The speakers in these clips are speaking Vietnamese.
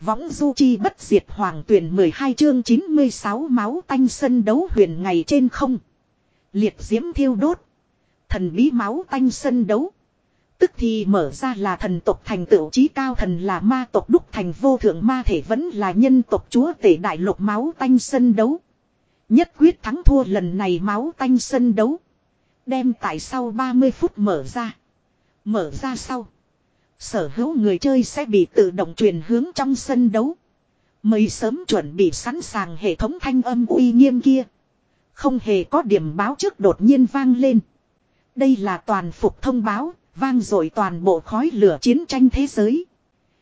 Võng du chi bất diệt hoàng tuyển 12 chương 96 máu tanh sân đấu huyền ngày trên không. Liệt diễm thiêu đốt. Thần bí máu tanh sân đấu. Tức thì mở ra là thần tộc thành tựu trí cao thần là ma tộc đúc thành vô thượng ma thể vẫn là nhân tộc chúa tể đại lục máu tanh sân đấu. Nhất quyết thắng thua lần này máu tanh sân đấu. Đem tại sau 30 phút mở ra. Mở ra sau. Sở hữu người chơi sẽ bị tự động truyền hướng trong sân đấu. Mấy sớm chuẩn bị sẵn sàng hệ thống thanh âm uy nghiêm kia. Không hề có điểm báo trước đột nhiên vang lên. Đây là toàn phục thông báo, vang dội toàn bộ khói lửa chiến tranh thế giới.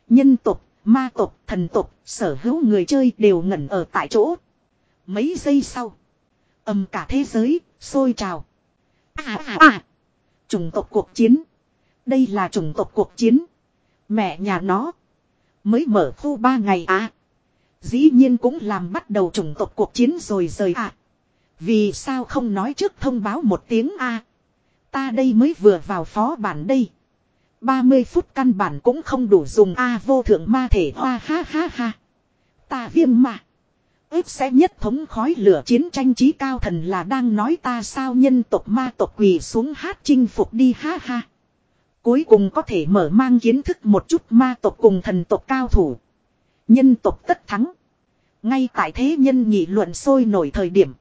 Nhân tục, ma tục, thần tục, sở hữu người chơi đều ngẩn ở tại chỗ. Mấy giây sau, âm cả thế giới, sôi trào. À à à, chủng tộc cuộc chiến. Đây là chủng tộc cuộc chiến. Mẹ nhà nó. Mới mở khu ba ngày à. Dĩ nhiên cũng làm bắt đầu chủng tộc cuộc chiến rồi rời à. Vì sao không nói trước thông báo một tiếng a Ta đây mới vừa vào phó bản đây. 30 phút căn bản cũng không đủ dùng a vô thượng ma thể hoa ha ha ha. Ta viêm mà. ước sẽ nhất thống khói lửa chiến tranh trí cao thần là đang nói ta sao nhân tộc ma tộc quỳ xuống hát chinh phục đi ha ha. Cuối cùng có thể mở mang kiến thức một chút ma tộc cùng thần tộc cao thủ. Nhân tộc tất thắng. Ngay tại thế nhân nghị luận sôi nổi thời điểm.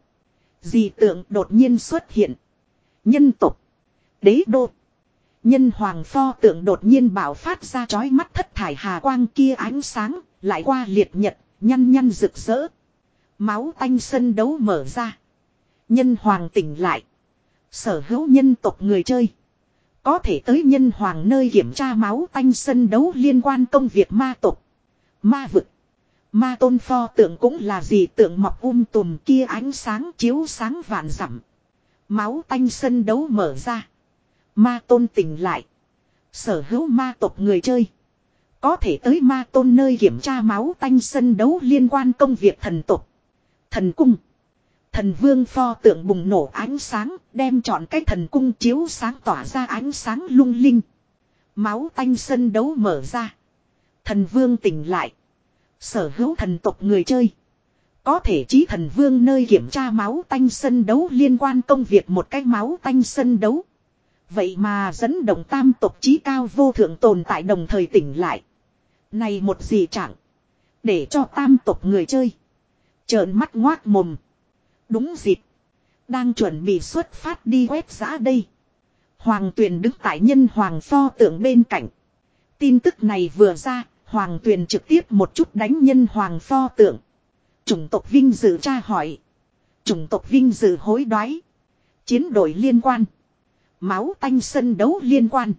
Dị tượng đột nhiên xuất hiện. Nhân tộc. Đế đô. Nhân hoàng pho tượng đột nhiên bảo phát ra chói mắt thất thải hà quang kia ánh sáng. Lại qua liệt nhật, nhăn nhăn rực rỡ. Máu tanh sân đấu mở ra. Nhân hoàng tỉnh lại. Sở hữu nhân tộc người chơi. Có thể tới nhân hoàng nơi kiểm tra máu tanh sân đấu liên quan công việc ma tục. Ma vực. Ma tôn pho tượng cũng là gì tượng mọc um tùm kia ánh sáng chiếu sáng vạn dặm Máu tanh sân đấu mở ra. Ma tôn tỉnh lại. Sở hữu ma tộc người chơi. Có thể tới ma tôn nơi kiểm tra máu tanh sân đấu liên quan công việc thần tộc. Thần cung. Thần vương pho tượng bùng nổ ánh sáng, đem chọn cái thần cung chiếu sáng tỏa ra ánh sáng lung linh. Máu tanh sân đấu mở ra. Thần vương tỉnh lại. Sở hữu thần tộc người chơi. Có thể trí thần vương nơi kiểm tra máu tanh sân đấu liên quan công việc một cái máu tanh sân đấu. Vậy mà dẫn động tam tộc trí cao vô thượng tồn tại đồng thời tỉnh lại. Này một gì chẳng. Để cho tam tộc người chơi. Trợn mắt ngoác mồm. Đúng dịp. Đang chuẩn bị xuất phát đi quét giã đây. Hoàng tuyền đứng tại nhân hoàng pho tượng bên cạnh. Tin tức này vừa ra, hoàng tuyền trực tiếp một chút đánh nhân hoàng pho tượng. Chủng tộc vinh dự tra hỏi. Chủng tộc vinh dự hối đoái. Chiến đội liên quan. Máu tanh sân đấu liên quan.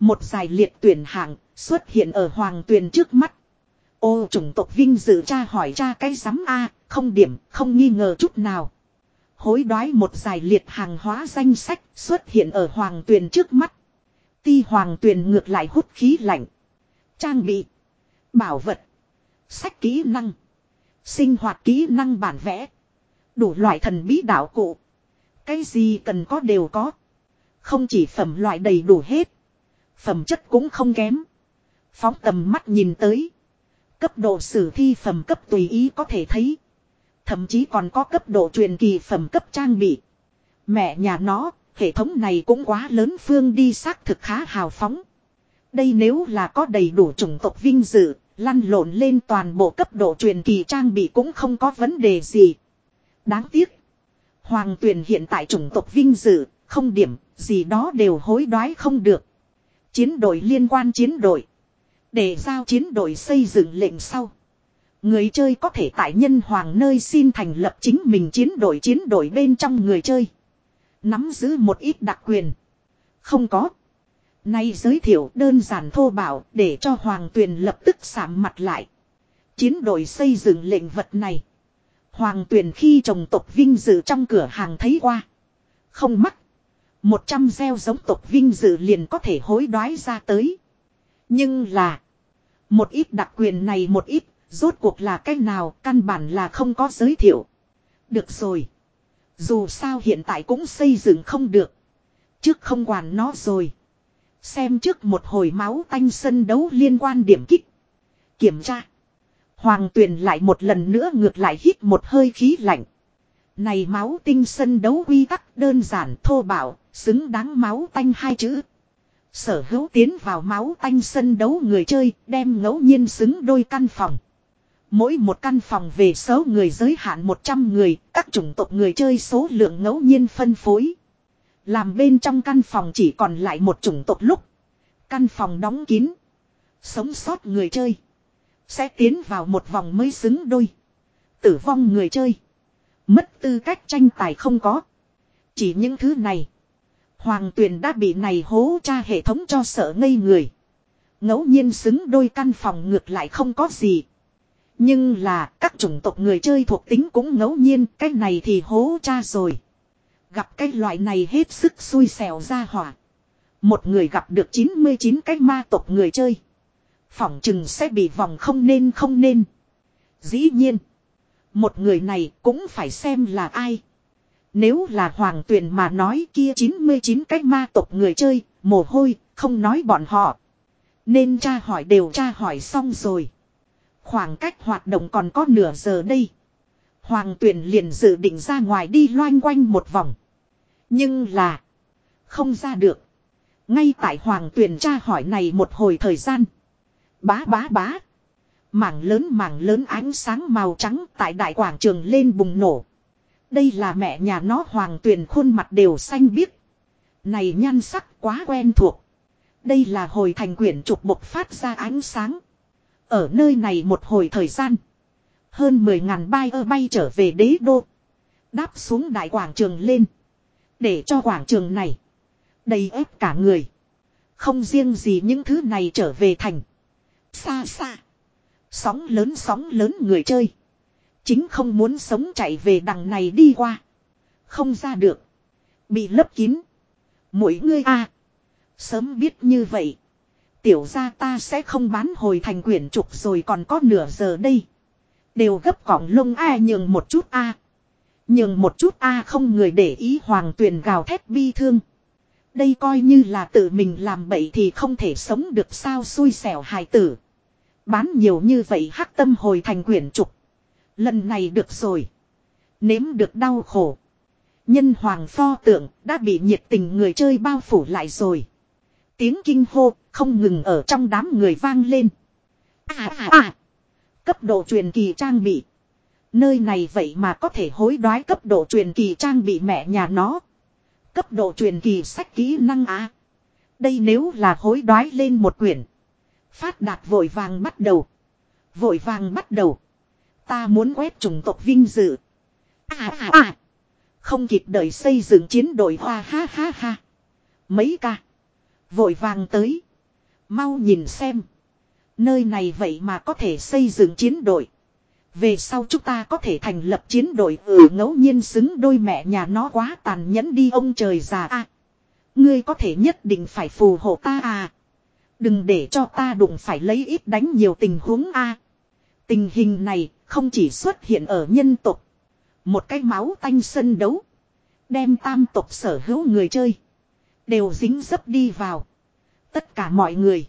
Một giải liệt tuyển hạng xuất hiện ở hoàng tuyền trước mắt. Ô chủng tộc vinh dự cha hỏi cha cái sắm A, không điểm, không nghi ngờ chút nào. Hối đoái một giải liệt hàng hóa danh sách xuất hiện ở hoàng tuyền trước mắt. Ti hoàng tuyền ngược lại hút khí lạnh. Trang bị. Bảo vật. Sách kỹ năng. Sinh hoạt kỹ năng bản vẽ. Đủ loại thần bí đạo cụ. Cái gì cần có đều có. Không chỉ phẩm loại đầy đủ hết. Phẩm chất cũng không kém. Phóng tầm mắt nhìn tới. Cấp độ sử thi phẩm cấp tùy ý có thể thấy. Thậm chí còn có cấp độ truyền kỳ phẩm cấp trang bị. Mẹ nhà nó, hệ thống này cũng quá lớn phương đi xác thực khá hào phóng. Đây nếu là có đầy đủ chủng tộc vinh dự, lăn lộn lên toàn bộ cấp độ truyền kỳ trang bị cũng không có vấn đề gì. Đáng tiếc. Hoàng tuyển hiện tại chủng tộc vinh dự, không điểm, gì đó đều hối đoái không được. Chiến đội liên quan chiến đội. Để giao chiến đội xây dựng lệnh sau. Người chơi có thể tại nhân hoàng nơi xin thành lập chính mình chiến đội chiến đội bên trong người chơi. Nắm giữ một ít đặc quyền. Không có. Nay giới thiệu đơn giản thô bảo để cho hoàng tuyền lập tức sạm mặt lại. Chiến đội xây dựng lệnh vật này. Hoàng tuyền khi trồng tộc vinh dự trong cửa hàng thấy qua. Không mắc. Một trăm gieo giống tộc vinh dự liền có thể hối đoái ra tới. Nhưng là. Một ít đặc quyền này một ít. Rốt cuộc là cái nào căn bản là không có giới thiệu. Được rồi. Dù sao hiện tại cũng xây dựng không được. Trước không quản nó rồi. Xem trước một hồi máu tanh sân đấu liên quan điểm kích. Kiểm tra. Hoàng tuyền lại một lần nữa ngược lại hít một hơi khí lạnh. Này máu tinh sân đấu quy tắc đơn giản thô bạo, xứng đáng máu tanh hai chữ. Sở hữu tiến vào máu tanh sân đấu người chơi, đem ngẫu nhiên xứng đôi căn phòng. Mỗi một căn phòng về số người giới hạn 100 người, các chủng tộc người chơi số lượng ngẫu nhiên phân phối. Làm bên trong căn phòng chỉ còn lại một chủng tộc lúc. Căn phòng đóng kín. Sống sót người chơi. Sẽ tiến vào một vòng mới xứng đôi. Tử vong người chơi. Mất tư cách tranh tài không có. Chỉ những thứ này. Hoàng tuyền đã bị này hố tra hệ thống cho sợ ngây người. ngẫu nhiên xứng đôi căn phòng ngược lại không có gì. Nhưng là các chủng tộc người chơi thuộc tính cũng ngẫu nhiên cái này thì hố cha rồi. Gặp cái loại này hết sức xui xẻo ra hỏa. Một người gặp được 99 cái ma tộc người chơi. Phỏng chừng sẽ bị vòng không nên không nên. Dĩ nhiên. Một người này cũng phải xem là ai. Nếu là hoàng tuyền mà nói kia 99 cái ma tộc người chơi, mồ hôi, không nói bọn họ. Nên tra hỏi đều tra hỏi xong rồi. Khoảng cách hoạt động còn có nửa giờ đây. Hoàng tuyển liền dự định ra ngoài đi loanh quanh một vòng. Nhưng là. Không ra được. Ngay tại hoàng tuyển tra hỏi này một hồi thời gian. Bá bá bá. Mảng lớn mảng lớn ánh sáng màu trắng tại đại quảng trường lên bùng nổ. Đây là mẹ nhà nó hoàng tuyển khuôn mặt đều xanh biếc. Này nhan sắc quá quen thuộc. Đây là hồi thành quyển trục bộc phát ra ánh sáng. Ở nơi này một hồi thời gian. Hơn 10.000 bay ơ bay trở về đế đô. Đáp xuống đại quảng trường lên. Để cho quảng trường này. Đầy ép cả người. Không riêng gì những thứ này trở về thành. Xa xa. Sóng lớn sóng lớn người chơi. Chính không muốn sống chạy về đằng này đi qua. Không ra được. Bị lấp kín. Mỗi người a Sớm biết như vậy. Tiểu ra ta sẽ không bán hồi thành quyển trục rồi còn có nửa giờ đây. Đều gấp cỏng lông a nhường một chút a Nhường một chút a không người để ý hoàng tuyền gào thét bi thương. Đây coi như là tự mình làm bậy thì không thể sống được sao xui xẻo hài tử. Bán nhiều như vậy hắc tâm hồi thành quyển trục. Lần này được rồi. Nếm được đau khổ. Nhân hoàng pho tượng đã bị nhiệt tình người chơi bao phủ lại rồi. Tiếng kinh hô, không ngừng ở trong đám người vang lên. À à à. Cấp độ truyền kỳ trang bị. Nơi này vậy mà có thể hối đoái cấp độ truyền kỳ trang bị mẹ nhà nó. Cấp độ truyền kỳ sách kỹ năng á. Đây nếu là hối đoái lên một quyển. Phát đạt vội vàng bắt đầu. Vội vàng bắt đầu. Ta muốn quét chủng tộc vinh dự. À à à. Không kịp đợi xây dựng chiến đội hoa ha ha ha. Mấy ca. Vội vàng tới. Mau nhìn xem. Nơi này vậy mà có thể xây dựng chiến đội. Về sau chúng ta có thể thành lập chiến đội ở ừ, ngẫu nhiên xứng đôi mẹ nhà nó quá tàn nhẫn đi ông trời già a Ngươi có thể nhất định phải phù hộ ta à. Đừng để cho ta đụng phải lấy ít đánh nhiều tình huống a Tình hình này không chỉ xuất hiện ở nhân tộc. Một cái máu tanh sân đấu. Đem tam tộc sở hữu người chơi. Đều dính dấp đi vào. Tất cả mọi người.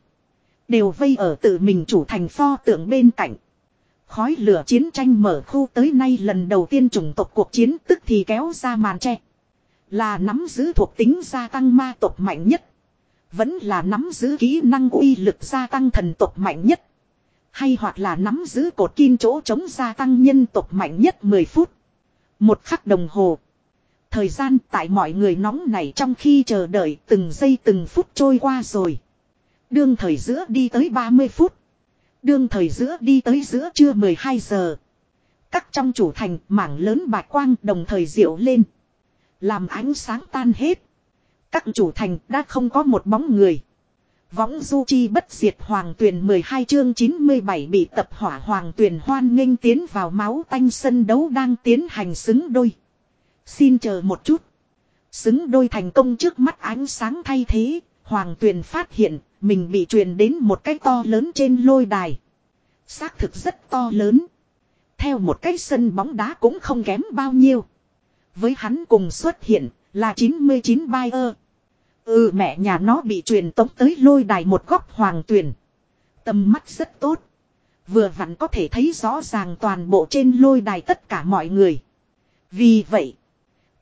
Đều vây ở tự mình chủ thành pho tượng bên cạnh. Khói lửa chiến tranh mở khu tới nay lần đầu tiên chủng tộc cuộc chiến tức thì kéo ra màn tre. Là nắm giữ thuộc tính gia tăng ma tộc mạnh nhất. Vẫn là nắm giữ kỹ năng uy lực gia tăng thần tộc mạnh nhất. Hay hoặc là nắm giữ cột kim chỗ chống gia tăng nhân tộc mạnh nhất 10 phút. Một khắc đồng hồ. Thời gian tại mọi người nóng này trong khi chờ đợi từng giây từng phút trôi qua rồi. Đương thời giữa đi tới 30 phút. Đương thời giữa đi tới giữa trưa 12 giờ. Các trong chủ thành mảng lớn bạch quang đồng thời diệu lên. Làm ánh sáng tan hết. Các chủ thành đã không có một bóng người. Võng du chi bất diệt hoàng tuyển 12 chương 97 bị tập hỏa hoàng tuyển hoan nghênh tiến vào máu tanh sân đấu đang tiến hành xứng đôi. Xin chờ một chút. Xứng đôi thành công trước mắt ánh sáng thay thế, hoàng Tuyền phát hiện mình bị truyền đến một cái to lớn trên lôi đài. Xác thực rất to lớn. Theo một cái sân bóng đá cũng không kém bao nhiêu. Với hắn cùng xuất hiện là 99 Bayer. Ừ mẹ nhà nó bị truyền tống tới lôi đài một góc hoàng tuyển. Tầm mắt rất tốt. Vừa vặn có thể thấy rõ ràng toàn bộ trên lôi đài tất cả mọi người. Vì vậy,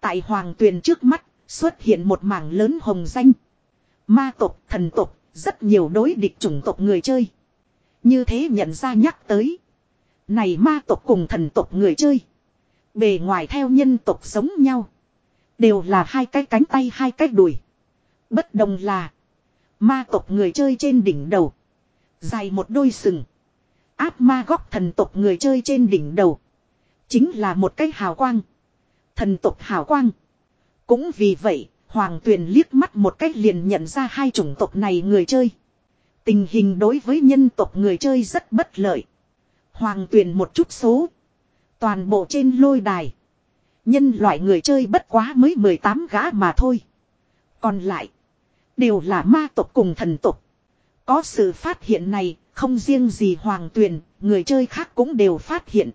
tại hoàng tuyền trước mắt xuất hiện một mảng lớn hồng danh. Ma tộc, thần tộc, rất nhiều đối địch chủng tộc người chơi. Như thế nhận ra nhắc tới. Này ma tộc cùng thần tộc người chơi. Bề ngoài theo nhân tộc giống nhau. Đều là hai cái cánh tay hai cái đùi. Bất đồng là. Ma tộc người chơi trên đỉnh đầu. Dài một đôi sừng. Áp ma góc thần tộc người chơi trên đỉnh đầu. Chính là một cái hào quang. Thần tộc hào quang. Cũng vì vậy, Hoàng Tuyền liếc mắt một cách liền nhận ra hai chủng tộc này người chơi. Tình hình đối với nhân tộc người chơi rất bất lợi. Hoàng Tuyền một chút số. Toàn bộ trên lôi đài. Nhân loại người chơi bất quá mới 18 gã mà thôi. Còn lại. Đều là ma tộc cùng thần tộc. Có sự phát hiện này, không riêng gì Hoàng Tuyền, người chơi khác cũng đều phát hiện.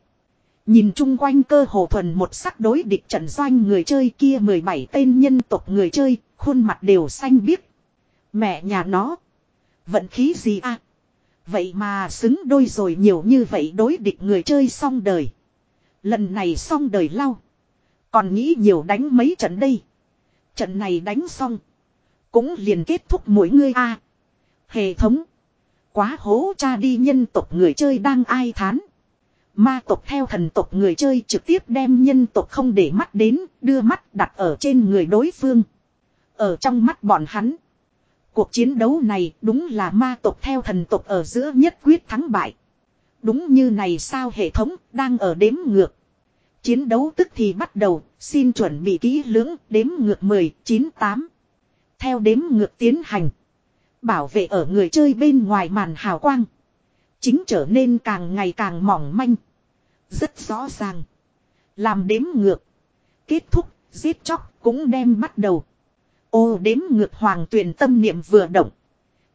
Nhìn chung quanh cơ hồ thuần một sắc đối địch trận doanh người chơi kia 17 tên nhân tộc người chơi, khuôn mặt đều xanh biếc. Mẹ nhà nó. Vận khí gì à? Vậy mà xứng đôi rồi nhiều như vậy đối địch người chơi xong đời. Lần này xong đời lau. Còn nghĩ nhiều đánh mấy trận đây. Trận này đánh xong. Cũng liền kết thúc mỗi người a Hệ thống. Quá hố cha đi nhân tộc người chơi đang ai thán. Ma tộc theo thần tộc người chơi trực tiếp đem nhân tộc không để mắt đến, đưa mắt đặt ở trên người đối phương. Ở trong mắt bọn hắn. Cuộc chiến đấu này đúng là ma tộc theo thần tộc ở giữa nhất quyết thắng bại. Đúng như này sao hệ thống đang ở đếm ngược. Chiến đấu tức thì bắt đầu, xin chuẩn bị kỹ lưỡng, đếm ngược 10, 9, 8. Theo đếm ngược tiến hành. Bảo vệ ở người chơi bên ngoài màn hào quang. Chính trở nên càng ngày càng mỏng manh. Rất rõ ràng. Làm đếm ngược. Kết thúc, giết chóc cũng đem bắt đầu. Ô đếm ngược hoàng tuyển tâm niệm vừa động.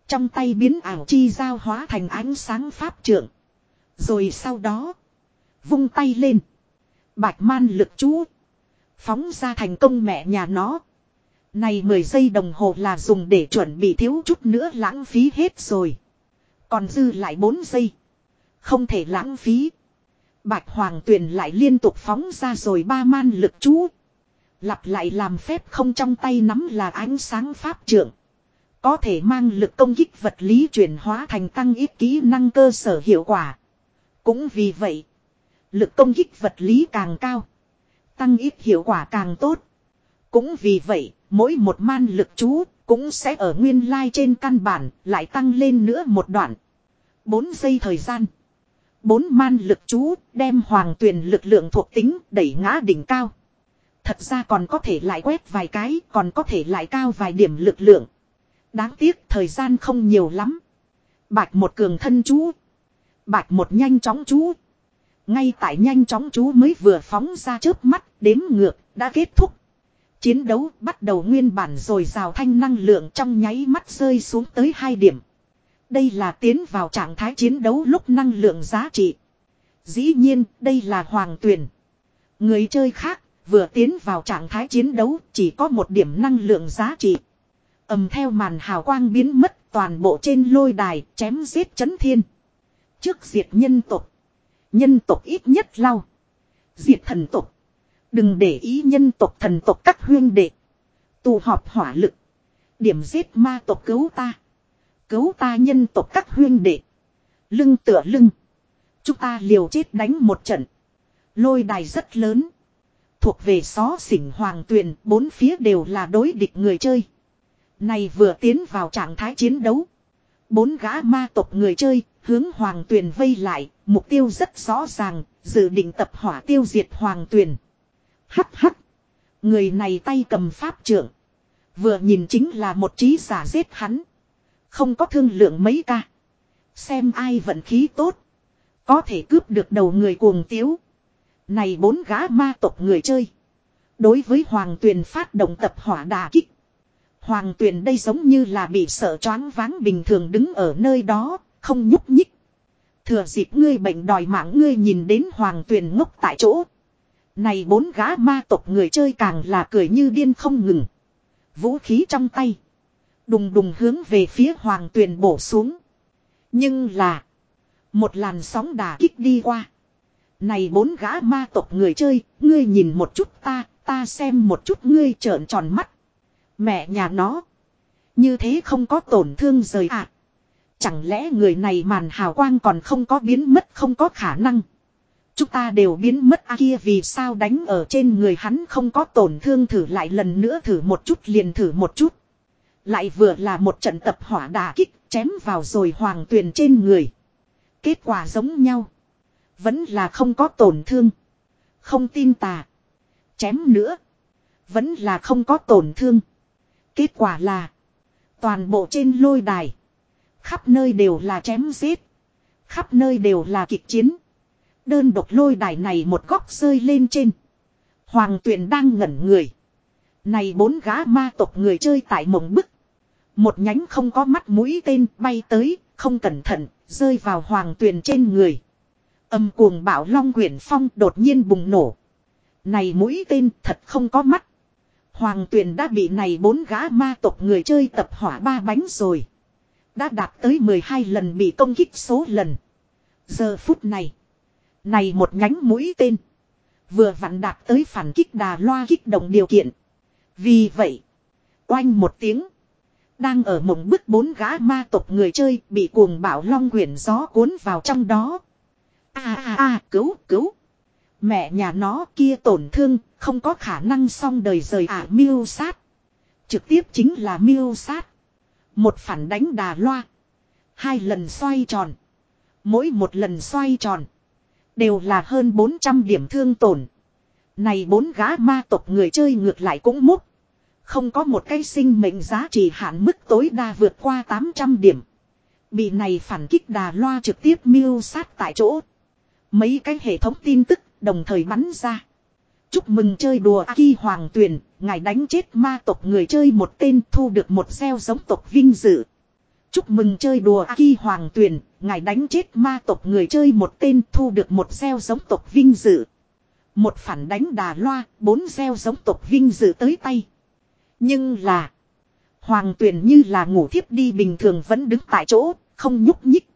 Trong tay biến ảo chi giao hóa thành ánh sáng pháp trưởng. Rồi sau đó. Vung tay lên. Bạch man lực chú. Phóng ra thành công mẹ nhà nó. Này 10 giây đồng hồ là dùng để chuẩn bị thiếu chút nữa lãng phí hết rồi. Còn dư lại 4 giây. Không thể lãng phí. Bạch Hoàng Tuyền lại liên tục phóng ra rồi ba man lực chú. Lặp lại làm phép không trong tay nắm là ánh sáng pháp trưởng. Có thể mang lực công kích vật lý chuyển hóa thành tăng ít kỹ năng cơ sở hiệu quả. Cũng vì vậy, lực công kích vật lý càng cao. Tăng ít hiệu quả càng tốt. Cũng vì vậy, mỗi một man lực chú cũng sẽ ở nguyên lai trên căn bản lại tăng lên nữa một đoạn. 4 giây thời gian. Bốn man lực chú đem hoàng tuyền lực lượng thuộc tính đẩy ngã đỉnh cao. Thật ra còn có thể lại quét vài cái, còn có thể lại cao vài điểm lực lượng. Đáng tiếc thời gian không nhiều lắm. Bạch một cường thân chú. Bạch một nhanh chóng chú. Ngay tại nhanh chóng chú mới vừa phóng ra trước mắt, đếm ngược, đã kết thúc. Chiến đấu bắt đầu nguyên bản rồi rào thanh năng lượng trong nháy mắt rơi xuống tới hai điểm. Đây là tiến vào trạng thái chiến đấu lúc năng lượng giá trị. Dĩ nhiên, đây là hoàng tuyển. Người chơi khác, vừa tiến vào trạng thái chiến đấu, chỉ có một điểm năng lượng giá trị. ầm theo màn hào quang biến mất toàn bộ trên lôi đài, chém giết chấn thiên. Trước diệt nhân tục. Nhân tục ít nhất lau. Diệt thần tục. Đừng để ý nhân tộc thần tộc các huyên đệ. Tụ họp hỏa lực. Điểm giết ma tộc cứu ta. Cứu ta nhân tộc các huyên đệ. Lưng tựa lưng. Chúng ta liều chết đánh một trận. Lôi đài rất lớn. Thuộc về xó xỉnh hoàng tuyền, bốn phía đều là đối địch người chơi. Này vừa tiến vào trạng thái chiến đấu. Bốn gã ma tộc người chơi, hướng hoàng tuyền vây lại, mục tiêu rất rõ ràng, dự định tập hỏa tiêu diệt hoàng tuyền. Hắc hắc. Người này tay cầm pháp trưởng. Vừa nhìn chính là một trí giả giết hắn. Không có thương lượng mấy ca. Xem ai vận khí tốt. Có thể cướp được đầu người cuồng tiếu. Này bốn gã ma tộc người chơi. Đối với Hoàng Tuyền phát động tập hỏa đà kích. Hoàng Tuyền đây giống như là bị sợ choáng váng bình thường đứng ở nơi đó, không nhúc nhích. Thừa dịp ngươi bệnh đòi mạng ngươi nhìn đến Hoàng Tuyền ngốc tại chỗ. Này bốn gã ma tộc người chơi càng là cười như điên không ngừng. Vũ khí trong tay. Đùng đùng hướng về phía hoàng tuyền bổ xuống. Nhưng là. Một làn sóng đà kích đi qua. Này bốn gã ma tộc người chơi, ngươi nhìn một chút ta, ta xem một chút ngươi trợn tròn mắt. Mẹ nhà nó. Như thế không có tổn thương rời ạ. À. Chẳng lẽ người này màn hào quang còn không có biến mất không có khả năng. Chúng ta đều biến mất a kia vì sao đánh ở trên người hắn không có tổn thương thử lại lần nữa thử một chút liền thử một chút. Lại vừa là một trận tập hỏa đà kích chém vào rồi hoàng tuyền trên người. Kết quả giống nhau. Vẫn là không có tổn thương. Không tin tà. Chém nữa. Vẫn là không có tổn thương. Kết quả là. Toàn bộ trên lôi đài. Khắp nơi đều là chém giết. Khắp nơi đều là kịch chiến. Đơn độc lôi đài này một góc rơi lên trên. Hoàng tuyển đang ngẩn người. Này bốn gã ma tộc người chơi tại mộng bức. Một nhánh không có mắt mũi tên bay tới, không cẩn thận, rơi vào hoàng tuyền trên người. Âm cuồng bảo long quyển phong đột nhiên bùng nổ. Này mũi tên thật không có mắt. Hoàng tuyền đã bị này bốn gã ma tộc người chơi tập hỏa ba bánh rồi. Đã đạt tới 12 lần bị công kích số lần. Giờ phút này. Này một nhánh mũi tên. Vừa vặn đạt tới phản kích đà loa kích động điều kiện. Vì vậy. Oanh một tiếng. Đang ở mộng bức bốn gã ma tộc người chơi bị cuồng bảo long quyển gió cuốn vào trong đó. a a a cứu cứu. Mẹ nhà nó kia tổn thương không có khả năng xong đời rời ả à, miêu sát. Trực tiếp chính là miêu sát. Một phản đánh đà loa. Hai lần xoay tròn. Mỗi một lần xoay tròn. Đều là hơn 400 điểm thương tổn. Này bốn gã ma tộc người chơi ngược lại cũng múc. Không có một cái sinh mệnh giá trị hạn mức tối đa vượt qua 800 điểm. Bị này phản kích đà loa trực tiếp miêu sát tại chỗ. Mấy cái hệ thống tin tức đồng thời bắn ra. Chúc mừng chơi đùa Aki Hoàng Tuyền, ngài đánh chết ma tộc người chơi một tên thu được một gieo giống tộc vinh dự. Chúc mừng chơi đùa Aki Hoàng Tuyền, ngài đánh chết ma tộc người chơi một tên thu được một gieo giống tộc vinh dự. Một phản đánh đà loa, bốn gieo giống tộc vinh dự tới tay. Nhưng là. Hoàng Tuyền như là ngủ thiếp đi bình thường vẫn đứng tại chỗ, không nhúc nhích.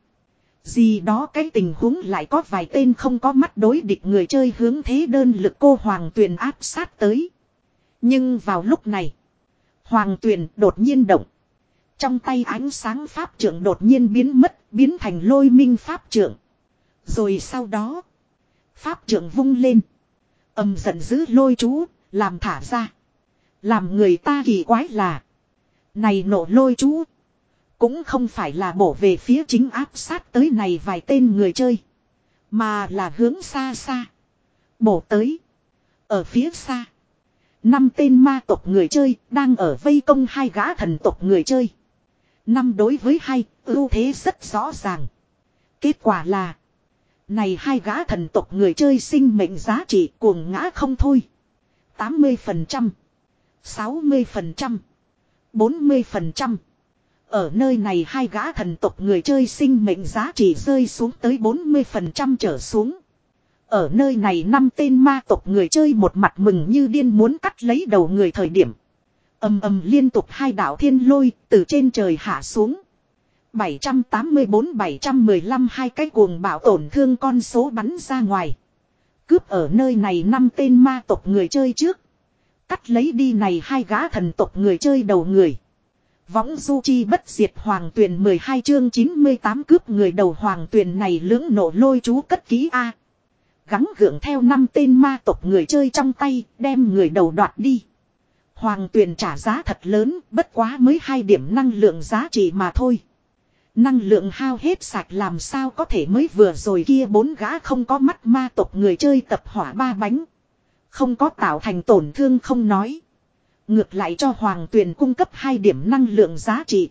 Gì đó cái tình huống lại có vài tên không có mắt đối địch người chơi hướng thế đơn lực cô Hoàng Tuyền áp sát tới. Nhưng vào lúc này, Hoàng Tuyền đột nhiên động. Trong tay ánh sáng pháp trưởng đột nhiên biến mất, biến thành lôi minh pháp trưởng. Rồi sau đó, pháp trưởng vung lên. Âm giận dữ lôi chú, làm thả ra. Làm người ta kỳ quái là. Này nổ lôi chú. Cũng không phải là bổ về phía chính áp sát tới này vài tên người chơi. Mà là hướng xa xa. Bổ tới. Ở phía xa. Năm tên ma tộc người chơi đang ở vây công hai gã thần tộc người chơi. Năm đối với hai, ưu thế rất rõ ràng. Kết quả là. Này hai gã thần tộc người chơi sinh mệnh giá trị cuồng ngã không thôi. 80%. 60%, 40%. Ở nơi này hai gã thần tộc người chơi sinh mệnh giá trị rơi xuống tới 40% trở xuống. Ở nơi này năm tên ma tộc người chơi một mặt mừng như điên muốn cắt lấy đầu người thời điểm ầm ầm liên tục hai đạo thiên lôi từ trên trời hạ xuống. 784-715 hai cái cuồng bạo tổn thương con số bắn ra ngoài. Cướp ở nơi này năm tên ma tộc người chơi trước. Cắt lấy đi này hai gã thần tộc người chơi đầu người. Võng du chi bất diệt hoàng tuyển 12 chương 98 cướp người đầu hoàng tuyển này lưỡng nổ lôi chú cất ký A. Gắn gượng theo năm tên ma tộc người chơi trong tay, đem người đầu đoạt đi. Hoàng tuyển trả giá thật lớn bất quá mới hai điểm năng lượng giá trị mà thôi. Năng lượng hao hết sạch làm sao có thể mới vừa rồi kia bốn gã không có mắt ma tộc người chơi tập hỏa ba bánh. Không có tạo thành tổn thương không nói. Ngược lại cho Hoàng Tuyền cung cấp hai điểm năng lượng giá trị.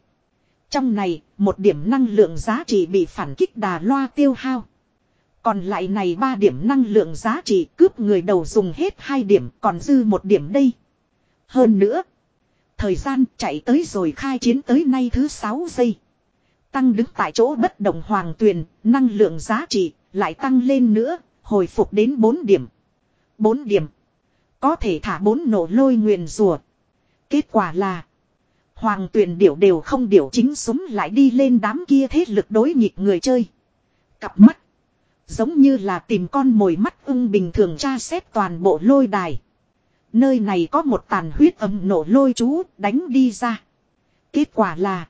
Trong này, một điểm năng lượng giá trị bị phản kích đà loa tiêu hao. Còn lại này ba điểm năng lượng giá trị cướp người đầu dùng hết hai điểm còn dư một điểm đây. Hơn nữa, thời gian chạy tới rồi khai chiến tới nay thứ sáu giây. Tăng đứng tại chỗ bất động hoàng tuyền, năng lượng giá trị lại tăng lên nữa, hồi phục đến 4 điểm. 4 điểm. Có thể thả bốn nổ lôi nguyền rùa. Kết quả là. Hoàng tuyền điểu đều không điểu chính súng lại đi lên đám kia thế lực đối nghịch người chơi. Cặp mắt. Giống như là tìm con mồi mắt ưng bình thường tra xét toàn bộ lôi đài. Nơi này có một tàn huyết âm nổ lôi chú, đánh đi ra. Kết quả là.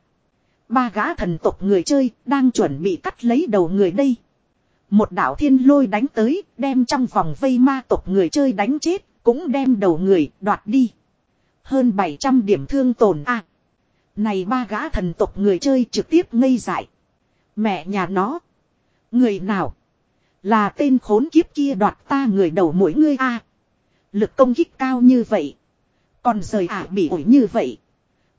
Ba gã thần tộc người chơi đang chuẩn bị cắt lấy đầu người đây. Một đạo thiên lôi đánh tới, đem trong vòng vây ma tộc người chơi đánh chết. Cũng đem đầu người đoạt đi. Hơn 700 điểm thương tổn a Này ba gã thần tộc người chơi trực tiếp ngây dại. Mẹ nhà nó. Người nào. Là tên khốn kiếp kia đoạt ta người đầu mỗi ngươi a Lực công kích cao như vậy. Còn rời ả bị ủi như vậy.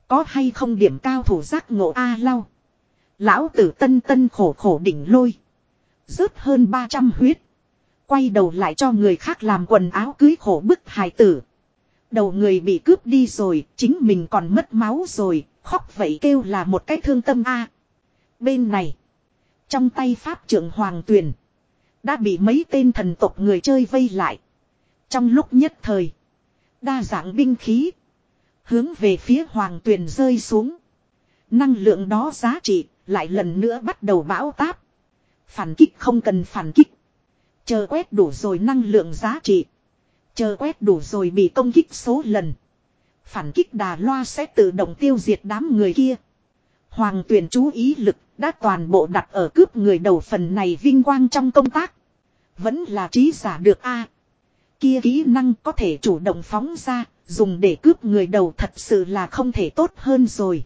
Có hay không điểm cao thủ giác ngộ A lau. Lão tử tân tân khổ khổ đỉnh lôi. Rớt hơn 300 huyết. Quay đầu lại cho người khác làm quần áo cưới khổ bức hài tử. Đầu người bị cướp đi rồi, chính mình còn mất máu rồi, khóc vậy kêu là một cái thương tâm A. Bên này, trong tay pháp trưởng Hoàng Tuyền, đã bị mấy tên thần tộc người chơi vây lại. Trong lúc nhất thời, đa dạng binh khí, hướng về phía Hoàng Tuyền rơi xuống. Năng lượng đó giá trị, lại lần nữa bắt đầu bão táp. Phản kích không cần phản kích. Chờ quét đủ rồi năng lượng giá trị. Chờ quét đủ rồi bị công kích số lần. Phản kích đà loa sẽ tự động tiêu diệt đám người kia. Hoàng tuyển chú ý lực đã toàn bộ đặt ở cướp người đầu phần này vinh quang trong công tác. Vẫn là trí giả được a Kia kỹ năng có thể chủ động phóng ra, dùng để cướp người đầu thật sự là không thể tốt hơn rồi.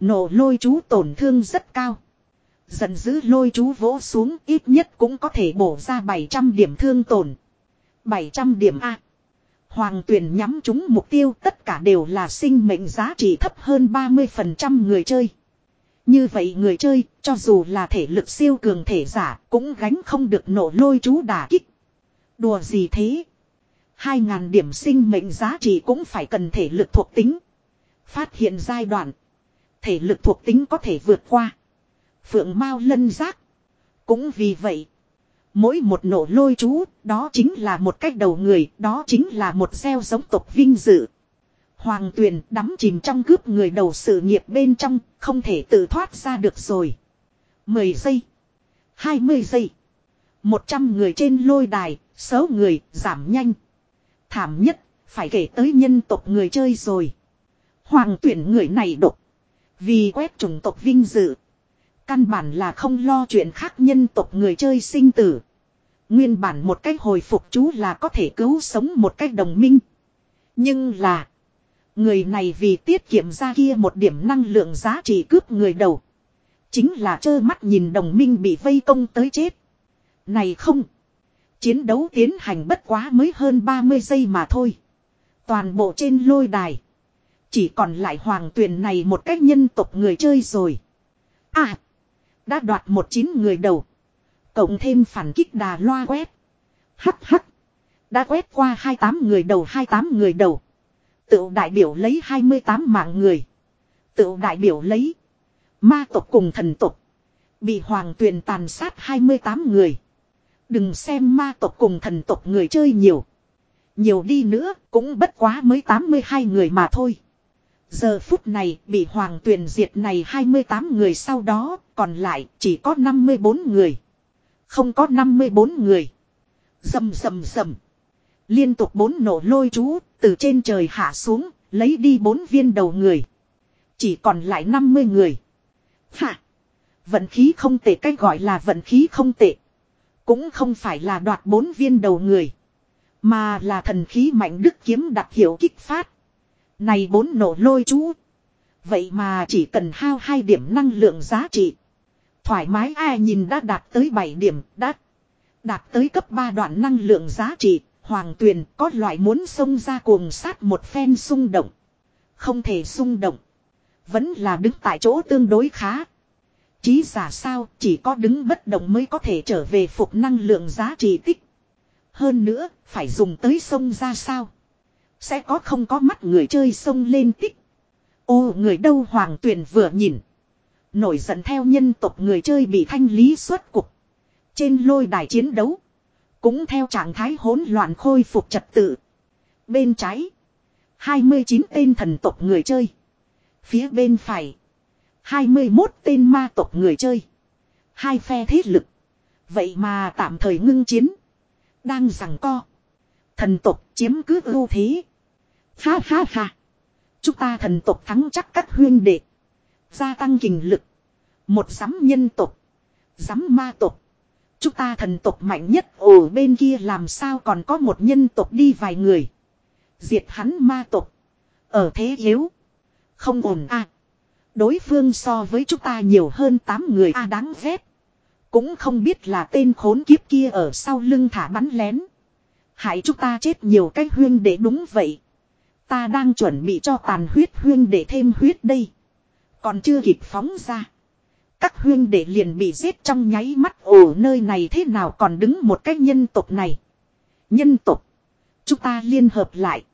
Nổ lôi chú tổn thương rất cao. Giận dữ lôi chú vỗ xuống ít nhất cũng có thể bổ ra 700 điểm thương tổn. 700 điểm A. Hoàng tuyển nhắm chúng mục tiêu tất cả đều là sinh mệnh giá trị thấp hơn 30% người chơi. Như vậy người chơi, cho dù là thể lực siêu cường thể giả, cũng gánh không được nổ lôi chú đả kích. Đùa gì thế? 2.000 điểm sinh mệnh giá trị cũng phải cần thể lực thuộc tính. Phát hiện giai đoạn. Thể lực thuộc tính có thể vượt qua. Phượng Mao lân giác. Cũng vì vậy. Mỗi một nổ lôi chú, đó chính là một cách đầu người, đó chính là một gieo giống tộc vinh dự. Hoàng tuyền đắm chìm trong cướp người đầu sự nghiệp bên trong, không thể tự thoát ra được rồi. 10 giây. 20 giây. 100 người trên lôi đài, số người, giảm nhanh. Thảm nhất, phải kể tới nhân tộc người chơi rồi. Hoàng tuyển người này độc. Vì quét chủng tộc vinh dự. Căn bản là không lo chuyện khác nhân tộc người chơi sinh tử. Nguyên bản một cách hồi phục chú là có thể cứu sống một cách đồng minh. Nhưng là. Người này vì tiết kiệm ra kia một điểm năng lượng giá trị cướp người đầu. Chính là trơ mắt nhìn đồng minh bị vây công tới chết. Này không. Chiến đấu tiến hành bất quá mới hơn 30 giây mà thôi. Toàn bộ trên lôi đài. Chỉ còn lại hoàng tuyển này một cách nhân tộc người chơi rồi. À. Đã đoạt một chín người đầu. Cộng thêm phản kích đà loa quét. Hắc hắc. Đã quét qua 28 người đầu 28 người đầu. Tự đại biểu lấy 28 mạng người. Tự đại biểu lấy. Ma tộc cùng thần tộc. Bị hoàng tuyền tàn sát 28 người. Đừng xem ma tộc cùng thần tộc người chơi nhiều. Nhiều đi nữa, cũng bất quá mới 82 người mà thôi. Giờ phút này, bị hoàng tuyển diệt này 28 người sau đó, còn lại chỉ có 54 người. Không có 54 người. Dầm dầm dầm. Liên tục bốn nổ lôi chú, từ trên trời hạ xuống, lấy đi bốn viên đầu người. Chỉ còn lại 50 người. Hạ. Vận khí không tệ cách gọi là vận khí không tệ. Cũng không phải là đoạt bốn viên đầu người. Mà là thần khí mạnh đức kiếm đặc hiệu kích phát. Này bốn nổ lôi chú. Vậy mà chỉ cần hao hai điểm năng lượng giá trị. Thoải mái ai nhìn đã đạt tới 7 điểm, đã. Đạt tới cấp 3 đoạn năng lượng giá trị. Hoàng tuyền có loại muốn xông ra cuồng sát một phen xung động. Không thể xung động. Vẫn là đứng tại chỗ tương đối khá. Chí giả sao chỉ có đứng bất động mới có thể trở về phục năng lượng giá trị tích. Hơn nữa, phải dùng tới sông ra sao. Sẽ có không có mắt người chơi sông lên tích. Ô người đâu hoàng tuyển vừa nhìn. Nổi giận theo nhân tộc người chơi bị thanh lý xuất cục. Trên lôi đài chiến đấu. Cũng theo trạng thái hỗn loạn khôi phục trật tự. Bên trái. 29 tên thần tộc người chơi. Phía bên phải. 21 tên ma tộc người chơi. Hai phe thế lực. Vậy mà tạm thời ngưng chiến. Đang rằng co. Thần tộc chiếm cứ ưu thế. Ha ha ha. Chúng ta thần tộc thắng chắc các huyên đệ. Gia tăng kình lực. Một giám nhân tộc. Giám ma tộc. Chúng ta thần tộc mạnh nhất ở bên kia làm sao còn có một nhân tộc đi vài người. Diệt hắn ma tộc. Ở thế yếu. Không ổn a Đối phương so với chúng ta nhiều hơn 8 người a đáng ghét. Cũng không biết là tên khốn kiếp kia ở sau lưng thả bắn lén. Hại chúng ta chết nhiều cách huyên để đúng vậy. Ta đang chuẩn bị cho tàn huyết huyên để thêm huyết đây. Còn chưa kịp phóng ra. Các huyên để liền bị giết trong nháy mắt ồ, nơi này thế nào còn đứng một cái nhân tộc này. Nhân tộc. Chúng ta liên hợp lại.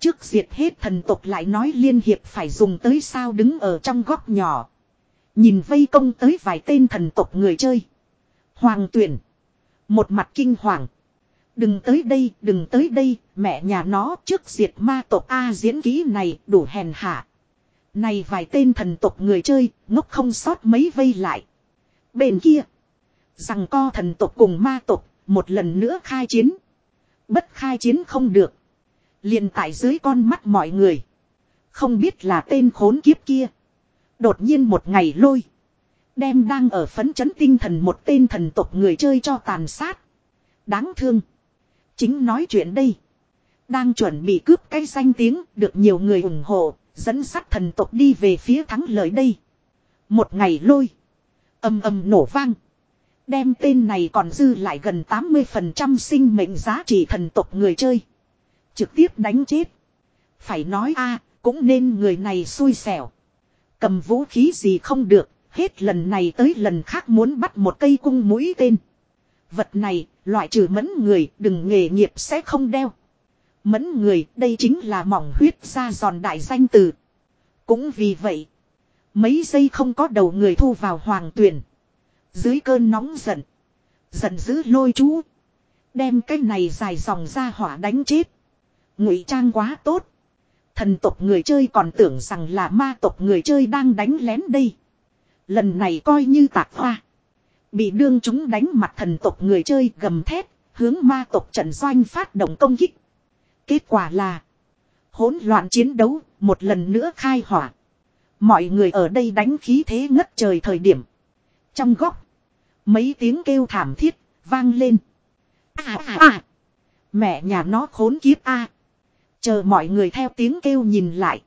Trước diệt hết thần tộc lại nói liên hiệp phải dùng tới sao đứng ở trong góc nhỏ. Nhìn vây công tới vài tên thần tộc người chơi. Hoàng tuyển. Một mặt kinh hoàng. Đừng tới đây, đừng tới đây, mẹ nhà nó trước diệt ma tộc A diễn ký này đủ hèn hạ. Này vài tên thần tộc người chơi, ngốc không sót mấy vây lại. Bên kia. Rằng co thần tộc cùng ma tộc, một lần nữa khai chiến. Bất khai chiến không được liền tại dưới con mắt mọi người. Không biết là tên khốn kiếp kia. Đột nhiên một ngày lôi. Đem đang ở phấn chấn tinh thần một tên thần tộc người chơi cho tàn sát. Đáng thương. Chính nói chuyện đây. Đang chuẩn bị cướp cái danh tiếng được nhiều người ủng hộ. Dẫn sắt thần tộc đi về phía thắng lợi đây. Một ngày lôi. Âm âm nổ vang. Đem tên này còn dư lại gần 80% sinh mệnh giá trị thần tộc người chơi. Trực tiếp đánh chết. Phải nói a cũng nên người này xui xẻo. Cầm vũ khí gì không được, hết lần này tới lần khác muốn bắt một cây cung mũi tên. Vật này, loại trừ mẫn người, đừng nghề nghiệp sẽ không đeo. Mẫn người, đây chính là mỏng huyết ra giòn đại danh từ. Cũng vì vậy, mấy giây không có đầu người thu vào hoàng tuyển. Dưới cơn nóng giận, giận dữ lôi chú. Đem cái này dài dòng ra hỏa đánh chết ngụy trang quá tốt. Thần tộc người chơi còn tưởng rằng là ma tộc người chơi đang đánh lén đây. Lần này coi như tạc hoa. Bị đương chúng đánh mặt thần tộc người chơi gầm thét, hướng ma tộc trận doanh phát động công kích. Kết quả là hỗn loạn chiến đấu, một lần nữa khai hỏa. Mọi người ở đây đánh khí thế ngất trời thời điểm. Trong góc, mấy tiếng kêu thảm thiết, vang lên. À à à, mẹ nhà nó khốn kiếp a Chờ mọi người theo tiếng kêu nhìn lại.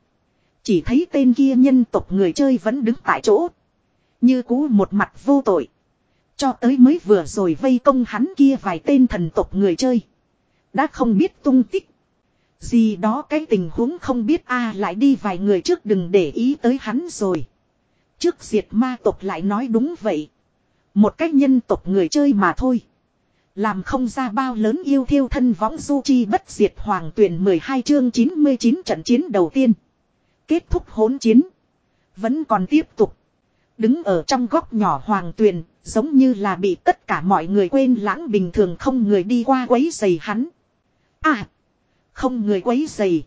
Chỉ thấy tên kia nhân tộc người chơi vẫn đứng tại chỗ. Như cũ một mặt vô tội. Cho tới mới vừa rồi vây công hắn kia vài tên thần tộc người chơi. Đã không biết tung tích. Gì đó cái tình huống không biết a à, lại đi vài người trước đừng để ý tới hắn rồi. Trước diệt ma tộc lại nói đúng vậy. Một cách nhân tộc người chơi mà thôi. Làm không ra bao lớn yêu thiêu thân võng du chi bất diệt hoàng tuyển 12 chương 99 trận chiến đầu tiên. Kết thúc hỗn chiến. Vẫn còn tiếp tục. Đứng ở trong góc nhỏ hoàng tuyền, giống như là bị tất cả mọi người quên lãng bình thường không người đi qua quấy giày hắn. À, không người quấy giày.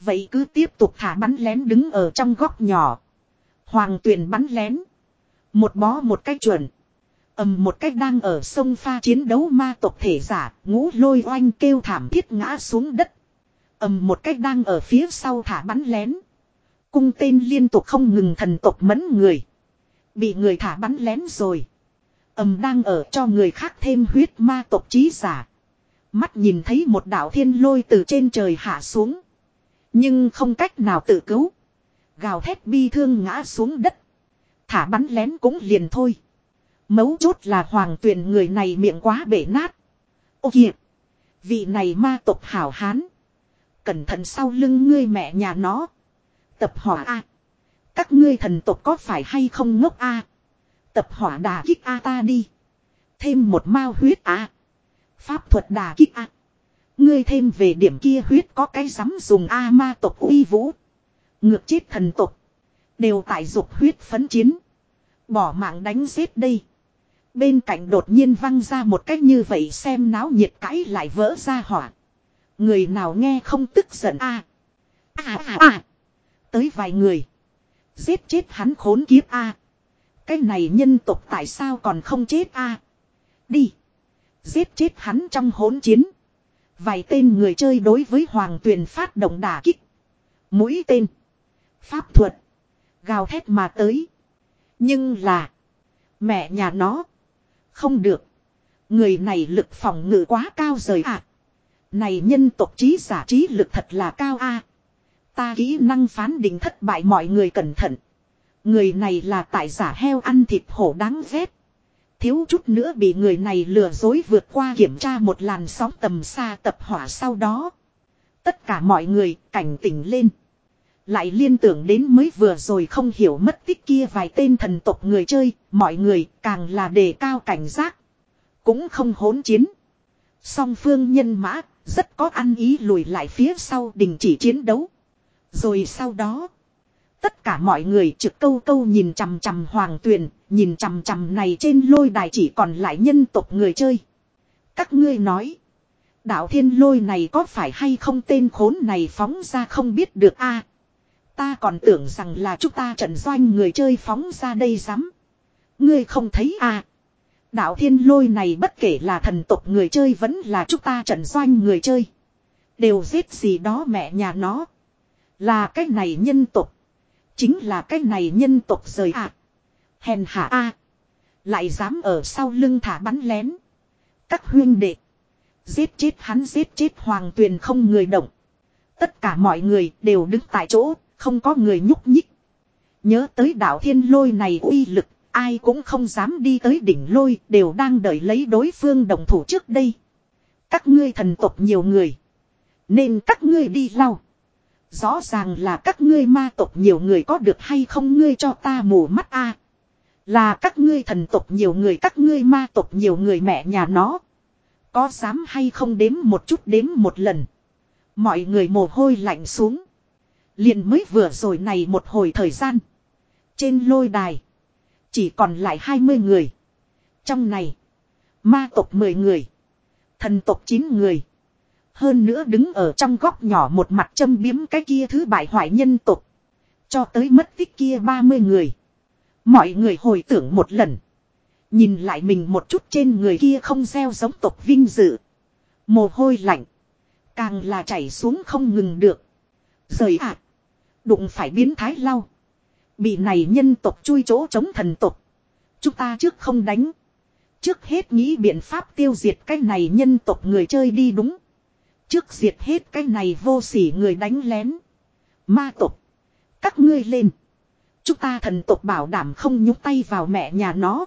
Vậy cứ tiếp tục thả bắn lén đứng ở trong góc nhỏ. Hoàng tuyền bắn lén. Một bó một cách chuẩn ầm một cách đang ở sông pha chiến đấu ma tộc thể giả, ngũ lôi oanh kêu thảm thiết ngã xuống đất. ầm một cách đang ở phía sau thả bắn lén. Cung tên liên tục không ngừng thần tộc mẫn người. Bị người thả bắn lén rồi. ầm đang ở cho người khác thêm huyết ma tộc trí giả. Mắt nhìn thấy một đạo thiên lôi từ trên trời hạ xuống. Nhưng không cách nào tự cứu. Gào thét bi thương ngã xuống đất. Thả bắn lén cũng liền thôi. Mấu chốt là hoàng tuyển người này miệng quá bể nát. Ô kìa. Vị này ma tộc hảo hán. Cẩn thận sau lưng ngươi mẹ nhà nó. Tập hỏa A. Các ngươi thần tộc có phải hay không ngốc a? Tập hỏa đà kích a ta đi. Thêm một mao huyết a. Pháp thuật đà kích a. Ngươi thêm về điểm kia huyết có cái rắm dùng a ma tộc uy vũ. Ngược chết thần tộc. Đều tại dục huyết phấn chiến. Bỏ mạng đánh giết đây. Bên cạnh đột nhiên văng ra một cách như vậy xem náo nhiệt cãi lại vỡ ra hỏa. Người nào nghe không tức giận a a a. Tới vài người. Giết chết hắn khốn kiếp a. Cái này nhân tộc tại sao còn không chết a? Đi. Giết chết hắn trong hỗn chiến. Vài tên người chơi đối với Hoàng Tuyền phát động đả kích. Mũi tên. Pháp thuật. Gào thét mà tới. Nhưng là. Mẹ nhà nó. Không được. Người này lực phòng ngự quá cao rời ạ. À. Này nhân tộc trí giả trí lực thật là cao a. Ta kỹ năng phán định thất bại mọi người cẩn thận. Người này là tại giả heo ăn thịt hổ đáng ghét. Thiếu chút nữa bị người này lừa dối vượt qua kiểm tra một làn sóng tầm xa tập hỏa sau đó. Tất cả mọi người cảnh tỉnh lên. Lại liên tưởng đến mới vừa rồi không hiểu mất tích kia vài tên thần tộc người chơi, mọi người càng là đề cao cảnh giác. Cũng không hỗn chiến. Song phương nhân mã, rất có ăn ý lùi lại phía sau đình chỉ chiến đấu. Rồi sau đó, tất cả mọi người trực câu câu nhìn chằm chằm hoàng tuyền, nhìn chằm chằm này trên lôi đài chỉ còn lại nhân tộc người chơi. Các ngươi nói, đạo thiên lôi này có phải hay không tên khốn này phóng ra không biết được a Ta còn tưởng rằng là chúng ta trận doanh người chơi phóng ra đây dám. Ngươi không thấy à. Đạo thiên lôi này bất kể là thần tộc người chơi vẫn là chúng ta trận doanh người chơi. Đều giết gì đó mẹ nhà nó. Là cái này nhân tộc. Chính là cái này nhân tộc rời ạ. À. Hèn hạ a Lại dám ở sau lưng thả bắn lén. Các huyên đệ. Giết chết hắn giết chết hoàng tuyền không người động. Tất cả mọi người đều đứng tại chỗ, không có người nhúc nhích. Nhớ tới đạo thiên lôi này uy lực, ai cũng không dám đi tới đỉnh lôi, đều đang đợi lấy đối phương đồng thủ trước đây. Các ngươi thần tộc nhiều người. Nên các ngươi đi lau. Rõ ràng là các ngươi ma tộc nhiều người có được hay không ngươi cho ta mù mắt a Là các ngươi thần tộc nhiều người các ngươi ma tộc nhiều người mẹ nhà nó. Có dám hay không đếm một chút đếm một lần. Mọi người mồ hôi lạnh xuống. Liền mới vừa rồi này một hồi thời gian. Trên lôi đài. Chỉ còn lại 20 người. Trong này. Ma tộc 10 người. Thần tộc 9 người. Hơn nữa đứng ở trong góc nhỏ một mặt châm biếm cái kia thứ bại hoại nhân tộc. Cho tới mất tích kia 30 người. Mọi người hồi tưởng một lần. Nhìn lại mình một chút trên người kia không gieo giống tộc vinh dự. Mồ hôi lạnh. Càng là chảy xuống không ngừng được. Rời ạ. Đụng phải biến thái lau. Bị này nhân tộc chui chỗ chống thần tộc. Chúng ta trước không đánh. Trước hết nghĩ biện pháp tiêu diệt cái này nhân tộc người chơi đi đúng. Trước diệt hết cái này vô sỉ người đánh lén. Ma tộc. Các ngươi lên. Chúng ta thần tộc bảo đảm không nhúc tay vào mẹ nhà nó.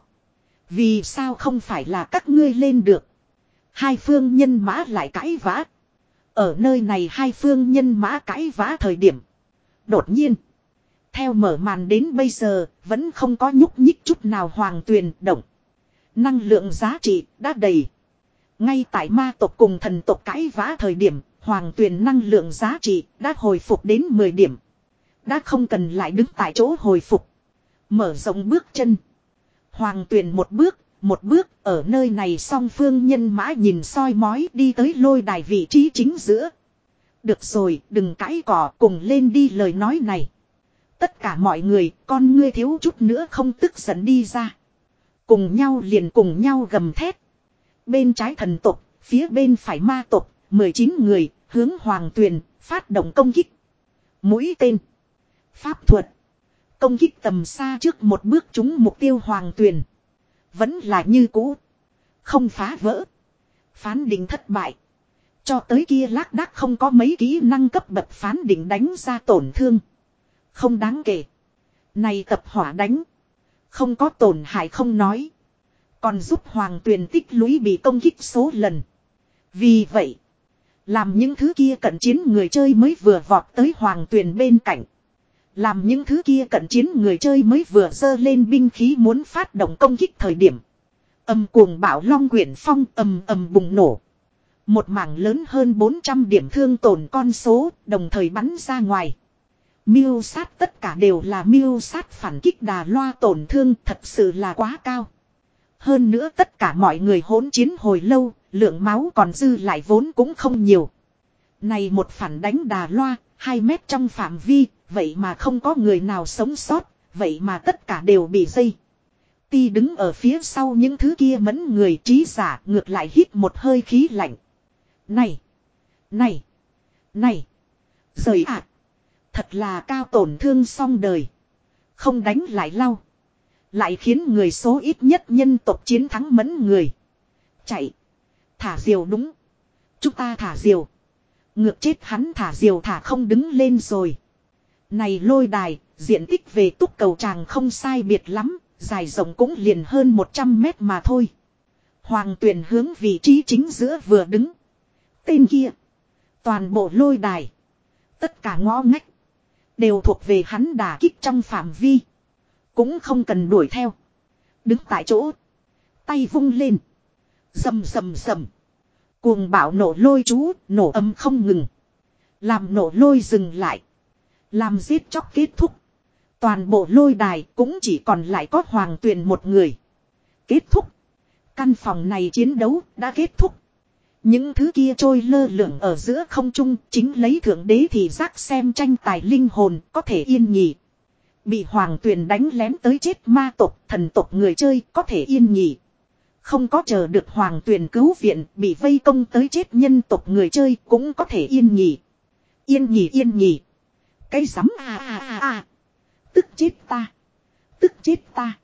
Vì sao không phải là các ngươi lên được. Hai phương nhân mã lại cãi vã. Ở nơi này hai phương nhân mã cãi vã thời điểm. Đột nhiên. Theo mở màn đến bây giờ, vẫn không có nhúc nhích chút nào hoàng tuyền động. Năng lượng giá trị đã đầy. Ngay tại ma tộc cùng thần tộc cãi vã thời điểm, hoàng tuyền năng lượng giá trị đã hồi phục đến 10 điểm. Đã không cần lại đứng tại chỗ hồi phục. Mở rộng bước chân. Hoàng tuyền một bước, một bước ở nơi này song phương nhân mã nhìn soi mói đi tới lôi đài vị trí chính giữa. Được rồi, đừng cãi cỏ cùng lên đi lời nói này. Tất cả mọi người, con ngươi thiếu chút nữa không tức giận đi ra. Cùng nhau liền cùng nhau gầm thét. Bên trái thần tục, phía bên phải ma tục, 19 người, hướng hoàng tuyền, phát động công kích. Mũi tên. Pháp thuật. Công kích tầm xa trước một bước trúng mục tiêu hoàng tuyền. Vẫn là như cũ. Không phá vỡ. Phán định thất bại. Cho tới kia lác đác không có mấy kỹ năng cấp bậc phán định đánh ra tổn thương. Không đáng kể. Này tập hỏa đánh. Không có tổn hại không nói. Còn giúp hoàng tuyền tích lũy bị công kích số lần. Vì vậy. Làm những thứ kia cận chiến người chơi mới vừa vọt tới hoàng tuyền bên cạnh. Làm những thứ kia cận chiến người chơi mới vừa dơ lên binh khí muốn phát động công kích thời điểm. Âm cuồng bảo long quyển phong ầm ầm bùng nổ. Một mảng lớn hơn 400 điểm thương tổn con số đồng thời bắn ra ngoài. Miêu sát tất cả đều là miêu sát phản kích đà loa tổn thương thật sự là quá cao. Hơn nữa tất cả mọi người hỗn chiến hồi lâu, lượng máu còn dư lại vốn cũng không nhiều. Này một phản đánh đà loa, 2 mét trong phạm vi, vậy mà không có người nào sống sót, vậy mà tất cả đều bị dây. ti đứng ở phía sau những thứ kia mẫn người trí giả ngược lại hít một hơi khí lạnh. Này! Này! Này! Rời ạ! Thật là cao tổn thương song đời. Không đánh lại lau. Lại khiến người số ít nhất nhân tộc chiến thắng mẫn người. Chạy! Thả diều đúng. Chúng ta thả diều. Ngược chết hắn thả diều thả không đứng lên rồi. Này lôi đài, diện tích về túc cầu tràng không sai biệt lắm, dài rộng cũng liền hơn 100 mét mà thôi. Hoàng tuyển hướng vị trí chính giữa vừa đứng. Tên kia. Toàn bộ lôi đài. Tất cả ngõ ngách. Đều thuộc về hắn đà kích trong phạm vi. Cũng không cần đuổi theo. Đứng tại chỗ. Tay vung lên. Dầm dầm dầm. Cuồng bạo nổ lôi chú, nổ âm không ngừng. Làm nổ lôi dừng lại. Làm giết chóc kết thúc. Toàn bộ lôi đài cũng chỉ còn lại có hoàng tuyền một người. Kết thúc. Căn phòng này chiến đấu đã kết thúc. Những thứ kia trôi lơ lửng ở giữa không trung chính lấy thượng đế thì giác xem tranh tài linh hồn có thể yên nhỉ. Bị hoàng tuyền đánh lén tới chết ma tộc, thần tộc người chơi có thể yên nhỉ. Không có chờ được hoàng tuyền cứu viện, bị vây công tới chết nhân tộc người chơi cũng có thể yên nhỉ. Yên nhỉ yên nhỉ. Cái sấm a a a a. Tức chết ta. Tức chết ta.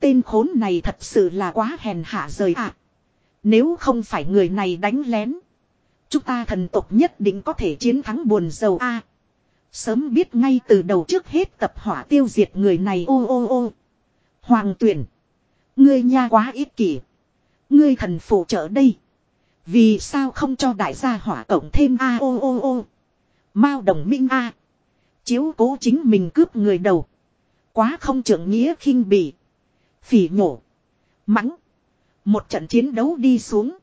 Tên khốn này thật sự là quá hèn hạ rời ạ. Nếu không phải người này đánh lén. Chúng ta thần tộc nhất định có thể chiến thắng buồn dầu a. Sớm biết ngay từ đầu trước hết tập hỏa tiêu diệt người này, ô ô ô. Hoàng tuyển. Ngươi nha quá ích kỷ. Ngươi thần phụ trợ đây. Vì sao không cho đại gia hỏa cộng thêm a, ô ô ô. Mao đồng minh a. Chiếu cố chính mình cướp người đầu. Quá không trưởng nghĩa khinh bỉ. Phỉ nhổ. Mắng. Một trận chiến đấu đi xuống.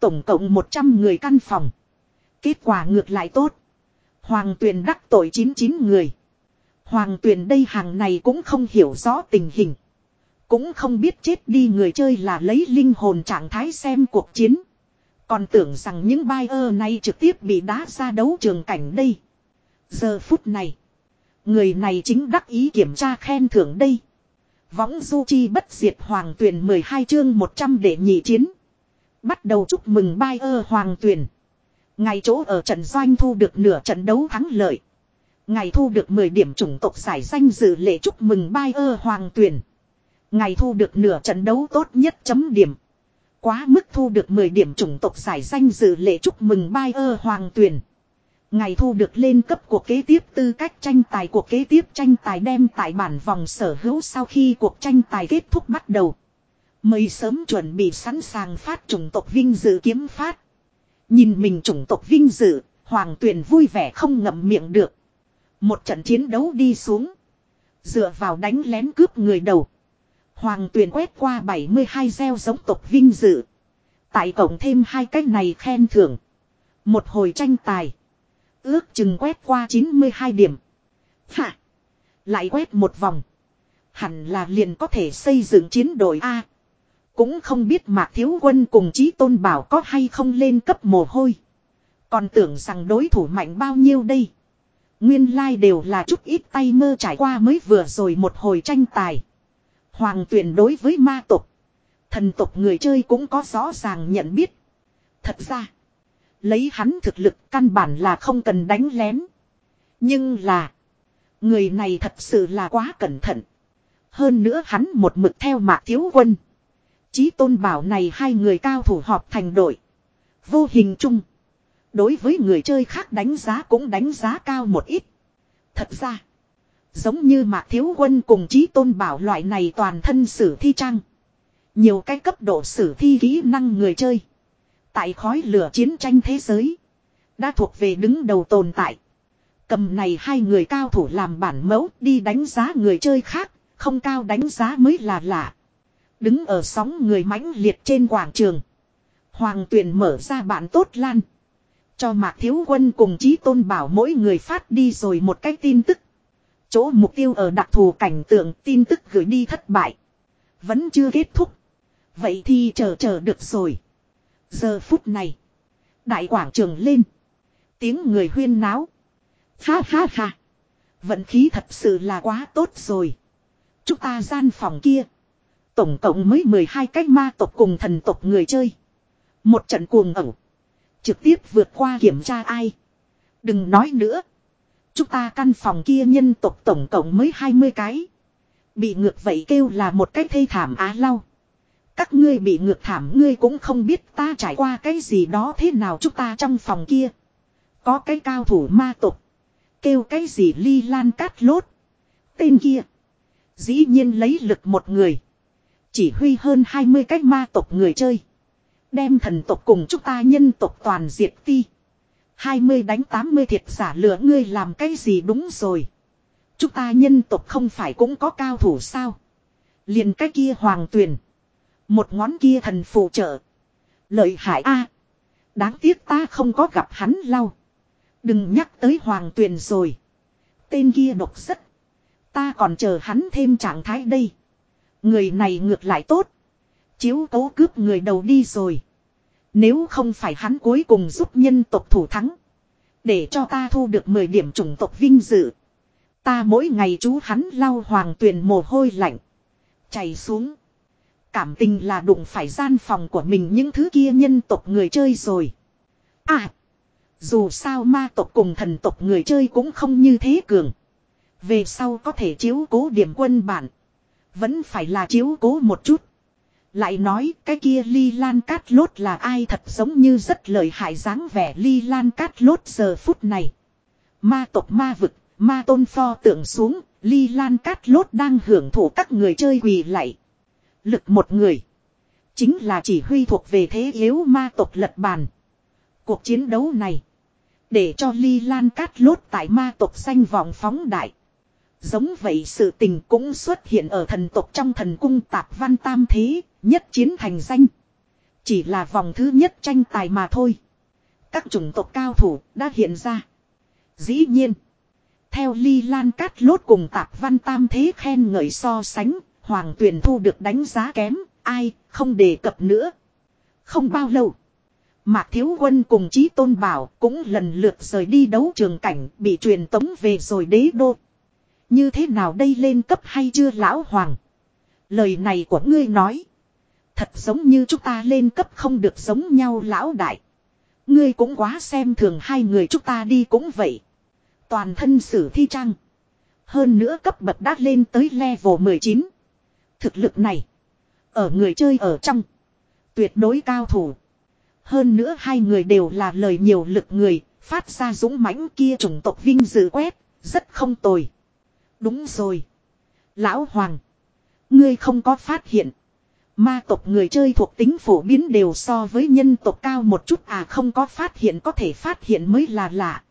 Tổng cộng 100 người căn phòng. Kết quả ngược lại tốt. Hoàng tuyền đắc tội 99 người. Hoàng tuyền đây hàng này cũng không hiểu rõ tình hình. Cũng không biết chết đi người chơi là lấy linh hồn trạng thái xem cuộc chiến. Còn tưởng rằng những bai này trực tiếp bị đá ra đấu trường cảnh đây. Giờ phút này. Người này chính đắc ý kiểm tra khen thưởng đây. Võng du chi bất diệt hoàng tuyển 12 chương 100 để nhị chiến. Bắt đầu chúc mừng bai ơ hoàng tuyển. Ngày chỗ ở trận doanh thu được nửa trận đấu thắng lợi. Ngày thu được 10 điểm chủng tộc giải danh dự lệ chúc mừng bai ơ hoàng tuyển. Ngày thu được nửa trận đấu tốt nhất chấm điểm. Quá mức thu được 10 điểm chủng tộc giải danh dự lệ chúc mừng bai ơ hoàng tuyển. Ngày thu được lên cấp cuộc kế tiếp tư cách tranh tài cuộc kế tiếp tranh tài đem tại bản vòng sở hữu sau khi cuộc tranh tài kết thúc bắt đầu. Mời sớm chuẩn bị sẵn sàng phát chủng tộc vinh dự kiếm phát. Nhìn mình chủng tộc vinh dự, hoàng tuyển vui vẻ không ngậm miệng được. Một trận chiến đấu đi xuống. Dựa vào đánh lén cướp người đầu. Hoàng tuyển quét qua 72 gieo giống tộc vinh dự. Tại cổng thêm hai cách này khen thưởng. Một hồi tranh tài. Ước chừng quét qua 92 điểm. Hạ. Lại quét một vòng. Hẳn là liền có thể xây dựng chiến đội A. Cũng không biết Mạc Thiếu Quân cùng Chí Tôn Bảo có hay không lên cấp mồ hôi. Còn tưởng rằng đối thủ mạnh bao nhiêu đây. Nguyên lai like đều là chút ít tay mơ trải qua mới vừa rồi một hồi tranh tài. Hoàng tuyển đối với ma tộc. Thần tộc người chơi cũng có rõ ràng nhận biết. Thật ra. Lấy hắn thực lực căn bản là không cần đánh lén. Nhưng là. Người này thật sự là quá cẩn thận. Hơn nữa hắn một mực theo mạc thiếu quân. Chí tôn bảo này hai người cao thủ họp thành đội. Vô hình chung. Đối với người chơi khác đánh giá cũng đánh giá cao một ít. Thật ra. Giống như mạc thiếu quân cùng chí tôn bảo loại này toàn thân sử thi trang. Nhiều cái cấp độ sử thi kỹ năng người chơi. Tại khói lửa chiến tranh thế giới. Đã thuộc về đứng đầu tồn tại. Cầm này hai người cao thủ làm bản mẫu, đi đánh giá người chơi khác. Không cao đánh giá mới là lạ. Đứng ở sóng người mãnh liệt trên quảng trường. Hoàng tuyển mở ra bạn tốt lan. Cho Mạc Thiếu Quân cùng Chí Tôn Bảo mỗi người phát đi rồi một cái tin tức. Chỗ mục tiêu ở đặc thù cảnh tượng, tin tức gửi đi thất bại. Vẫn chưa kết thúc. Vậy thì chờ chờ được rồi. Giờ phút này. Đại quảng trường lên. Tiếng người huyên náo. Ha ha ha. Vận khí thật sự là quá tốt rồi. Chúng ta gian phòng kia. Tổng cộng mới 12 cái ma tộc cùng thần tộc người chơi. Một trận cuồng ẩu. Trực tiếp vượt qua kiểm tra ai. Đừng nói nữa. Chúng ta căn phòng kia nhân tộc tổng cộng mới 20 cái. Bị ngược vậy kêu là một cái thê thảm á lau. Các ngươi bị ngược thảm, ngươi cũng không biết ta trải qua cái gì đó thế nào chúng ta trong phòng kia. Có cái cao thủ ma tộc. Kêu cái gì ly lan cát lốt. Tên kia. Dĩ nhiên lấy lực một người. Chỉ huy hơn 20 cái ma tộc người chơi. Đem thần tộc cùng chúng ta nhân tộc toàn diệt ti. 20 đánh 80 thiệt giả lửa ngươi làm cái gì đúng rồi. Chúng ta nhân tộc không phải cũng có cao thủ sao. Liền cái kia hoàng tuyền. Một ngón kia thần phụ trợ. Lợi hại a Đáng tiếc ta không có gặp hắn lau. Đừng nhắc tới hoàng tuyền rồi. Tên kia độc rất. Ta còn chờ hắn thêm trạng thái đây. Người này ngược lại tốt. Chiếu cố cướp người đầu đi rồi. Nếu không phải hắn cuối cùng giúp nhân tộc thủ thắng. Để cho ta thu được 10 điểm chủng tộc vinh dự. Ta mỗi ngày chú hắn lau hoàng tuyền mồ hôi lạnh. Chảy xuống. Cảm tình là đụng phải gian phòng của mình những thứ kia nhân tộc người chơi rồi. À. Dù sao ma tộc cùng thần tộc người chơi cũng không như thế cường. Về sau có thể chiếu cố điểm quân bản. Vẫn phải là chiếu cố một chút. Lại nói cái kia ly lan cát lốt là ai thật giống như rất lợi hại dáng vẻ ly lan cát lốt giờ phút này. Ma tộc ma vực, ma tôn pho tượng xuống, ly lan cát lốt đang hưởng thụ các người chơi quỳ lạy. Lực một người. Chính là chỉ huy thuộc về thế yếu ma tộc lật bàn. Cuộc chiến đấu này. Để cho ly lan cát lốt tại ma tộc xanh vòng phóng đại. Giống vậy sự tình cũng xuất hiện ở thần tộc trong thần cung tạp văn tam thế, nhất chiến thành danh. Chỉ là vòng thứ nhất tranh tài mà thôi. Các chủng tộc cao thủ đã hiện ra. Dĩ nhiên. Theo ly lan cát lốt cùng tạp văn tam thế khen ngợi so sánh, hoàng Tuyền thu được đánh giá kém, ai, không đề cập nữa. Không bao lâu. Mạc Thiếu Quân cùng Chí Tôn Bảo cũng lần lượt rời đi đấu trường cảnh bị truyền tống về rồi đế đô. Như thế nào đây lên cấp hay chưa lão hoàng? Lời này của ngươi nói. Thật giống như chúng ta lên cấp không được giống nhau lão đại. Ngươi cũng quá xem thường hai người chúng ta đi cũng vậy. Toàn thân sử thi trang. Hơn nữa cấp bậc đã lên tới level 19. Thực lực này. Ở người chơi ở trong. Tuyệt đối cao thủ. Hơn nữa hai người đều là lời nhiều lực người. Phát ra dũng mãnh kia chủng tộc vinh dự quét. Rất không tồi. Đúng rồi. Lão Hoàng. Ngươi không có phát hiện. Ma tộc người chơi thuộc tính phổ biến đều so với nhân tộc cao một chút à không có phát hiện có thể phát hiện mới là lạ.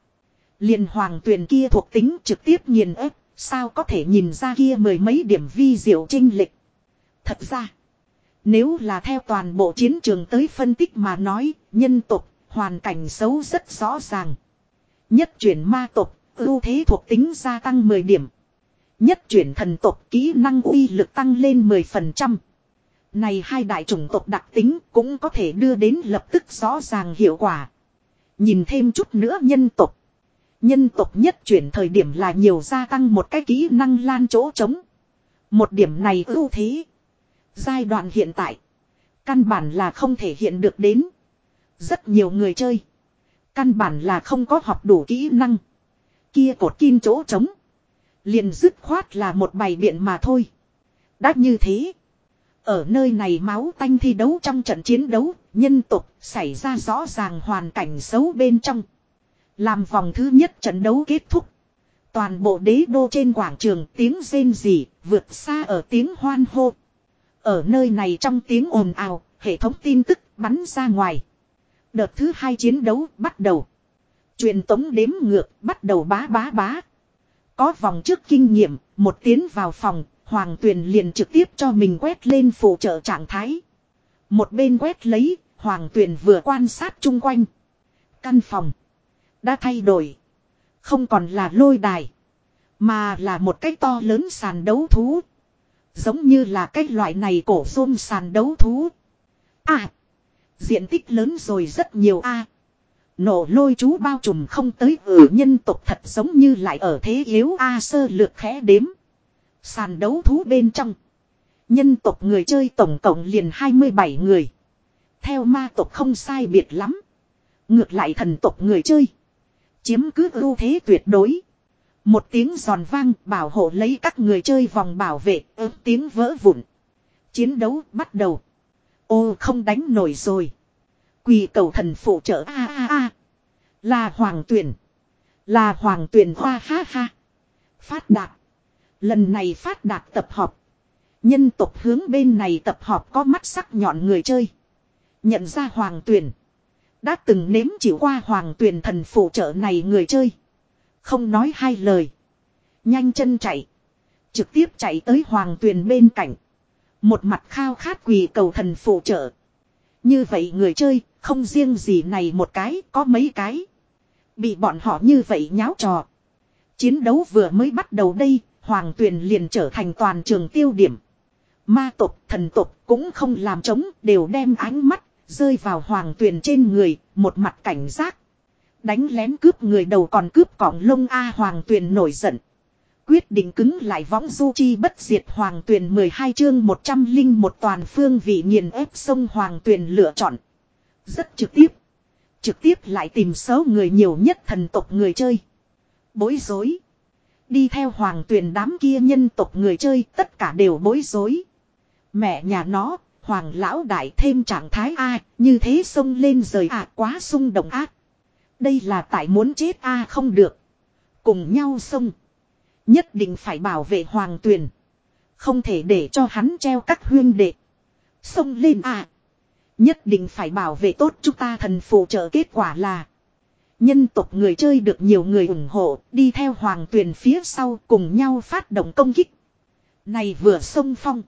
liền hoàng tuyền kia thuộc tính trực tiếp nghiền ép, sao có thể nhìn ra kia mười mấy điểm vi diệu trinh lịch. Thật ra, nếu là theo toàn bộ chiến trường tới phân tích mà nói, nhân tộc, hoàn cảnh xấu rất rõ ràng. Nhất chuyển ma tộc, ưu thế thuộc tính gia tăng 10 điểm. Nhất chuyển thần tộc kỹ năng uy lực tăng lên 10%. Này hai đại chủng tộc đặc tính cũng có thể đưa đến lập tức rõ ràng hiệu quả. Nhìn thêm chút nữa nhân tộc. Nhân tộc nhất chuyển thời điểm là nhiều gia tăng một cái kỹ năng lan chỗ trống. Một điểm này ưu thế. Giai đoạn hiện tại. Căn bản là không thể hiện được đến. Rất nhiều người chơi. Căn bản là không có học đủ kỹ năng. Kia cột kim chỗ trống. Liền dứt khoát là một bài biện mà thôi. Đã như thế. Ở nơi này máu tanh thi đấu trong trận chiến đấu, nhân tục xảy ra rõ ràng hoàn cảnh xấu bên trong. Làm vòng thứ nhất trận đấu kết thúc. Toàn bộ đế đô trên quảng trường tiếng rên rỉ, vượt xa ở tiếng hoan hô. Ở nơi này trong tiếng ồn ào, hệ thống tin tức bắn ra ngoài. Đợt thứ hai chiến đấu bắt đầu. Truyền tống đếm ngược bắt đầu bá bá bá. Có vòng trước kinh nghiệm, một tiến vào phòng, Hoàng Tuyền liền trực tiếp cho mình quét lên phụ trợ trạng thái. Một bên quét lấy, Hoàng Tuyền vừa quan sát chung quanh. Căn phòng đã thay đổi. Không còn là lôi đài, mà là một cái to lớn sàn đấu thú. Giống như là cái loại này cổ rôm sàn đấu thú. À, diện tích lớn rồi rất nhiều a. Nổ lôi chú bao trùm không tới ở nhân tộc thật giống như lại ở thế yếu A sơ lược khẽ đếm. Sàn đấu thú bên trong. Nhân tộc người chơi tổng cộng liền 27 người. Theo ma tộc không sai biệt lắm. Ngược lại thần tộc người chơi. Chiếm cứ ưu thế tuyệt đối. Một tiếng giòn vang, bảo hộ lấy các người chơi vòng bảo vệ ớt tiếng vỡ vụn. Chiến đấu bắt đầu. Ô, không đánh nổi rồi. Quỳ cầu thần phụ trợ, a a a. Là hoàng tuyển. Là hoàng tuyển hoa, ha ha. Phát đạt. Lần này phát đạt tập họp. Nhân tộc hướng bên này tập họp có mắt sắc nhọn người chơi. Nhận ra hoàng tuyển. Đã từng nếm chịu qua hoàng tuyển thần phụ trợ này người chơi. Không nói hai lời. Nhanh chân chạy. Trực tiếp chạy tới hoàng Tuyền bên cạnh. Một mặt khao khát quỳ cầu thần phụ trợ. Như vậy người chơi, không riêng gì này một cái, có mấy cái. Bị bọn họ như vậy nháo trò. Chiến đấu vừa mới bắt đầu đây, hoàng tuyền liền trở thành toàn trường tiêu điểm. Ma tộc, thần tộc cũng không làm trống, đều đem ánh mắt, rơi vào hoàng tuyền trên người, một mặt cảnh giác. Đánh lén cướp người đầu còn cướp cỏng lông A hoàng tuyền nổi giận. Quyết định cứng lại võng du chi bất diệt hoàng tuyền 12 chương 101 toàn phương vị nghiền ép sông hoàng tuyền lựa chọn. Rất trực tiếp. Trực tiếp lại tìm số người nhiều nhất thần tộc người chơi. Bối rối. Đi theo hoàng tuyền đám kia nhân tộc người chơi tất cả đều bối rối. Mẹ nhà nó, hoàng lão đại thêm trạng thái A, như thế xông lên rời à quá xung động ác. Đây là tại muốn chết A à không được. Cùng nhau xông. Nhất định phải bảo vệ hoàng tuyền. Không thể để cho hắn treo các huyên đệ. Xông lên à. Nhất định phải bảo vệ tốt chúng ta thần phụ trợ kết quả là. Nhân tộc người chơi được nhiều người ủng hộ, đi theo hoàng tuyền phía sau cùng nhau phát động công kích. Này vừa xông phong.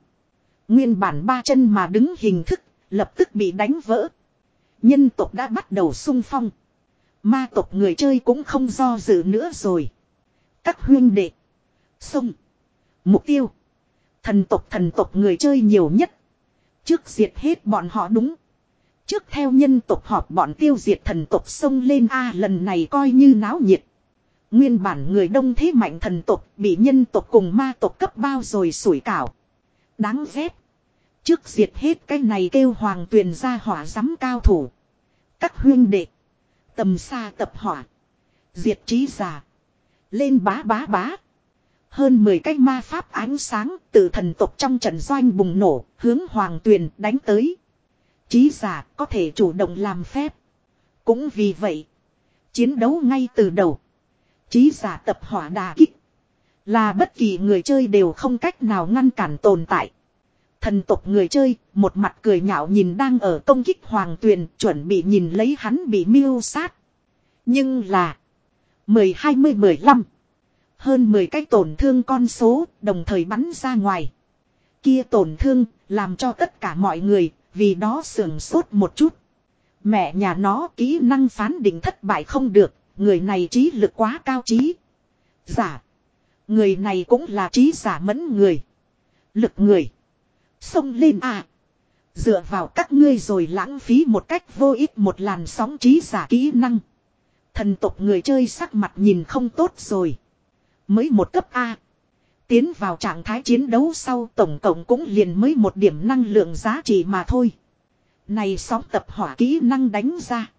Nguyên bản ba chân mà đứng hình thức, lập tức bị đánh vỡ. Nhân tộc đã bắt đầu xung phong. Ma tộc người chơi cũng không do dự nữa rồi. Các huyên đệ. sông, Mục tiêu. Thần tộc thần tộc người chơi nhiều nhất. Trước diệt hết bọn họ đúng. Trước theo nhân tộc họp bọn tiêu diệt thần tộc sông lên A lần này coi như náo nhiệt. Nguyên bản người đông thế mạnh thần tộc bị nhân tộc cùng ma tộc cấp bao rồi sủi cảo. Đáng ghét. Trước diệt hết cái này kêu hoàng tuyền ra hỏa giám cao thủ. Các huyên đệ. Tầm xa tập hỏa. Diệt trí giả. Lên bá bá bá. Hơn 10 cái ma pháp ánh sáng từ thần tộc trong trận doanh bùng nổ, hướng hoàng tuyền đánh tới. trí giả có thể chủ động làm phép. Cũng vì vậy, chiến đấu ngay từ đầu. trí giả tập hỏa đà kích. Là bất kỳ người chơi đều không cách nào ngăn cản tồn tại. Thần tộc người chơi, một mặt cười nhạo nhìn đang ở công kích hoàng tuyền, chuẩn bị nhìn lấy hắn bị mưu sát. Nhưng là... 10-20-15 hơn 10 cái tổn thương con số đồng thời bắn ra ngoài. Kia tổn thương làm cho tất cả mọi người vì đó sườn sốt một chút. Mẹ nhà nó kỹ năng phán định thất bại không được, người này trí lực quá cao trí. Giả. Người này cũng là trí giả mẫn người. Lực người. Xông lên à. Dựa vào các ngươi rồi lãng phí một cách vô ích một làn sóng trí giả kỹ năng. Thần tộc người chơi sắc mặt nhìn không tốt rồi. Mới một cấp A. Tiến vào trạng thái chiến đấu sau tổng cộng cũng liền mới một điểm năng lượng giá trị mà thôi. Này sóng tập hỏa kỹ năng đánh ra.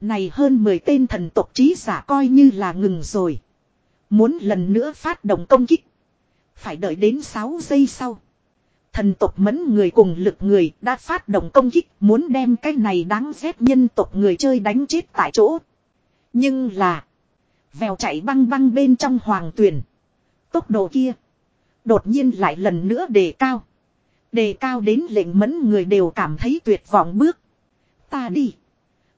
Này hơn 10 tên thần tộc trí giả coi như là ngừng rồi. Muốn lần nữa phát động công kích. Phải đợi đến 6 giây sau. Thần tộc mẫn người cùng lực người đã phát động công kích, muốn đem cái này đáng ghét nhân tộc người chơi đánh chết tại chỗ. Nhưng là. Vèo chạy băng băng bên trong hoàng tuyển. Tốc độ kia. Đột nhiên lại lần nữa đề cao. Đề cao đến lệnh mẫn người đều cảm thấy tuyệt vọng bước. Ta đi.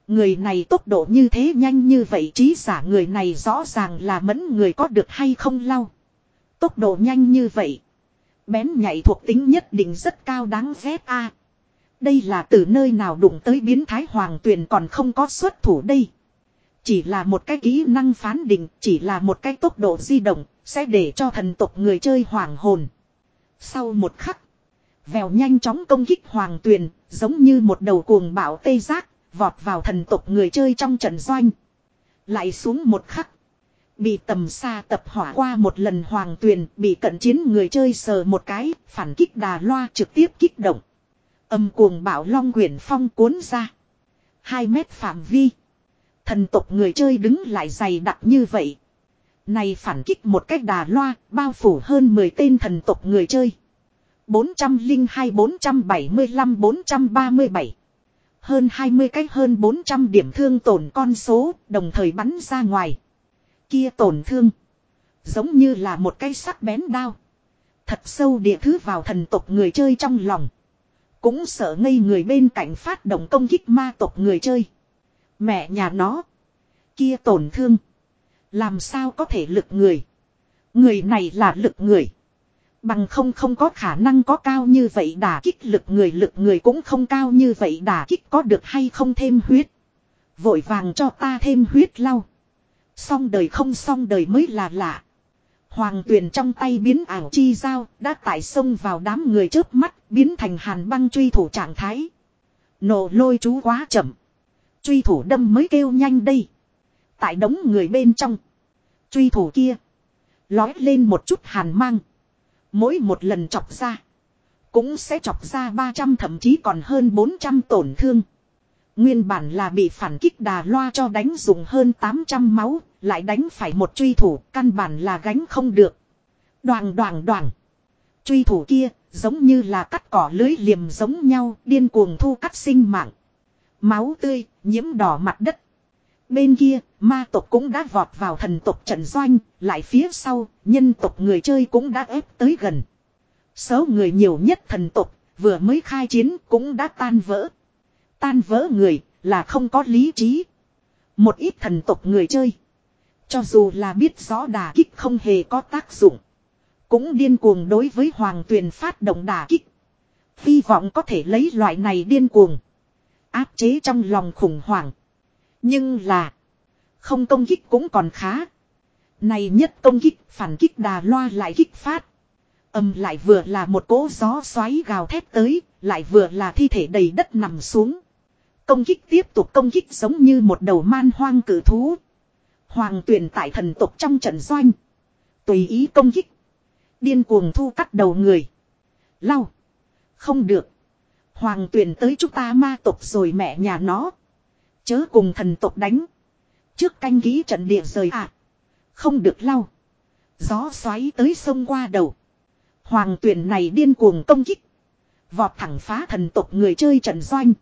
Người này tốc độ như thế nhanh như vậy, trí giả người này rõ ràng là mẫn người có được hay không lau. Tốc độ nhanh như vậy. Bén nhạy thuộc tính nhất định rất cao đáng ghét a. Đây là từ nơi nào đụng tới biến thái hoàng tuyền còn không có xuất thủ đây. Chỉ là một cái kỹ năng phán định, chỉ là một cái tốc độ di động, sẽ để cho thần tộc người chơi hoàng hồn. Sau một khắc, vèo nhanh chóng công kích hoàng tuyền, giống như một đầu cuồng bạo tê giác, vọt vào thần tộc người chơi trong trận doanh. Lại xuống một khắc, Bị tầm xa tập hỏa qua một lần hoàng tuyền bị cận chiến người chơi sờ một cái, phản kích đà loa trực tiếp kích động. Âm cuồng bảo long quyển phong cuốn ra. hai mét phạm vi. Thần tộc người chơi đứng lại dày đặc như vậy. Này phản kích một cách đà loa, bao phủ hơn 10 tên thần tộc người chơi. 402-475-437. Hơn 20 cách hơn 400 điểm thương tổn con số, đồng thời bắn ra ngoài. Kia tổn thương. Giống như là một cây sắc bén đao. Thật sâu địa thứ vào thần tộc người chơi trong lòng. Cũng sợ ngây người bên cạnh phát động công kích ma tộc người chơi. Mẹ nhà nó. Kia tổn thương. Làm sao có thể lực người. Người này là lực người. Bằng không không có khả năng có cao như vậy đả kích lực người lực người cũng không cao như vậy đả kích có được hay không thêm huyết. Vội vàng cho ta thêm huyết lau. Xong đời không xong đời mới là lạ. Hoàng tuyền trong tay biến ảo chi dao đã tải sông vào đám người trước mắt biến thành hàn băng truy thủ trạng thái. Nổ lôi chú quá chậm. Truy thủ đâm mới kêu nhanh đây. Tại đống người bên trong. Truy thủ kia. Lói lên một chút hàn mang. Mỗi một lần chọc ra. Cũng sẽ chọc ra 300 thậm chí còn hơn 400 tổn thương. Nguyên bản là bị phản kích đà loa cho đánh dùng hơn 800 máu. Lại đánh phải một truy thủ. Căn bản là gánh không được. Đoàn đoàn đoàn. Truy thủ kia giống như là cắt cỏ lưới liềm giống nhau. Điên cuồng thu cắt sinh mạng. Máu tươi nhiễm đỏ mặt đất. Bên kia, ma tộc cũng đã vọt vào thần tộc trận doanh, lại phía sau, nhân tộc người chơi cũng đã ép tới gần. Số người nhiều nhất thần tộc, vừa mới khai chiến cũng đã tan vỡ. Tan vỡ người, là không có lý trí. Một ít thần tộc người chơi. Cho dù là biết rõ đà kích không hề có tác dụng. Cũng điên cuồng đối với hoàng tuyền phát động đà kích. Hy vọng có thể lấy loại này điên cuồng. Áp chế trong lòng khủng hoảng. Nhưng là. Không công kích cũng còn khá. Này nhất công kích phản kích đà loa lại kích phát. Âm lại vừa là một cỗ gió xoáy gào thét tới. Lại vừa là thi thể đầy đất nằm xuống. Công kích tiếp tục công kích giống như một đầu man hoang cử thú. Hoàng tuyển tại thần tục trong trận doanh. Tùy ý công kích. Điên cuồng thu cắt đầu người. Lau. Không được. Hoàng tuyển tới chúng ta ma tộc rồi mẹ nhà nó. Chớ cùng thần tộc đánh. Trước canh ký trận địa rời ạ. Không được lau. Gió xoáy tới sông qua đầu. Hoàng tuyển này điên cuồng công kích. Vọt thẳng phá thần tộc người chơi trận doanh.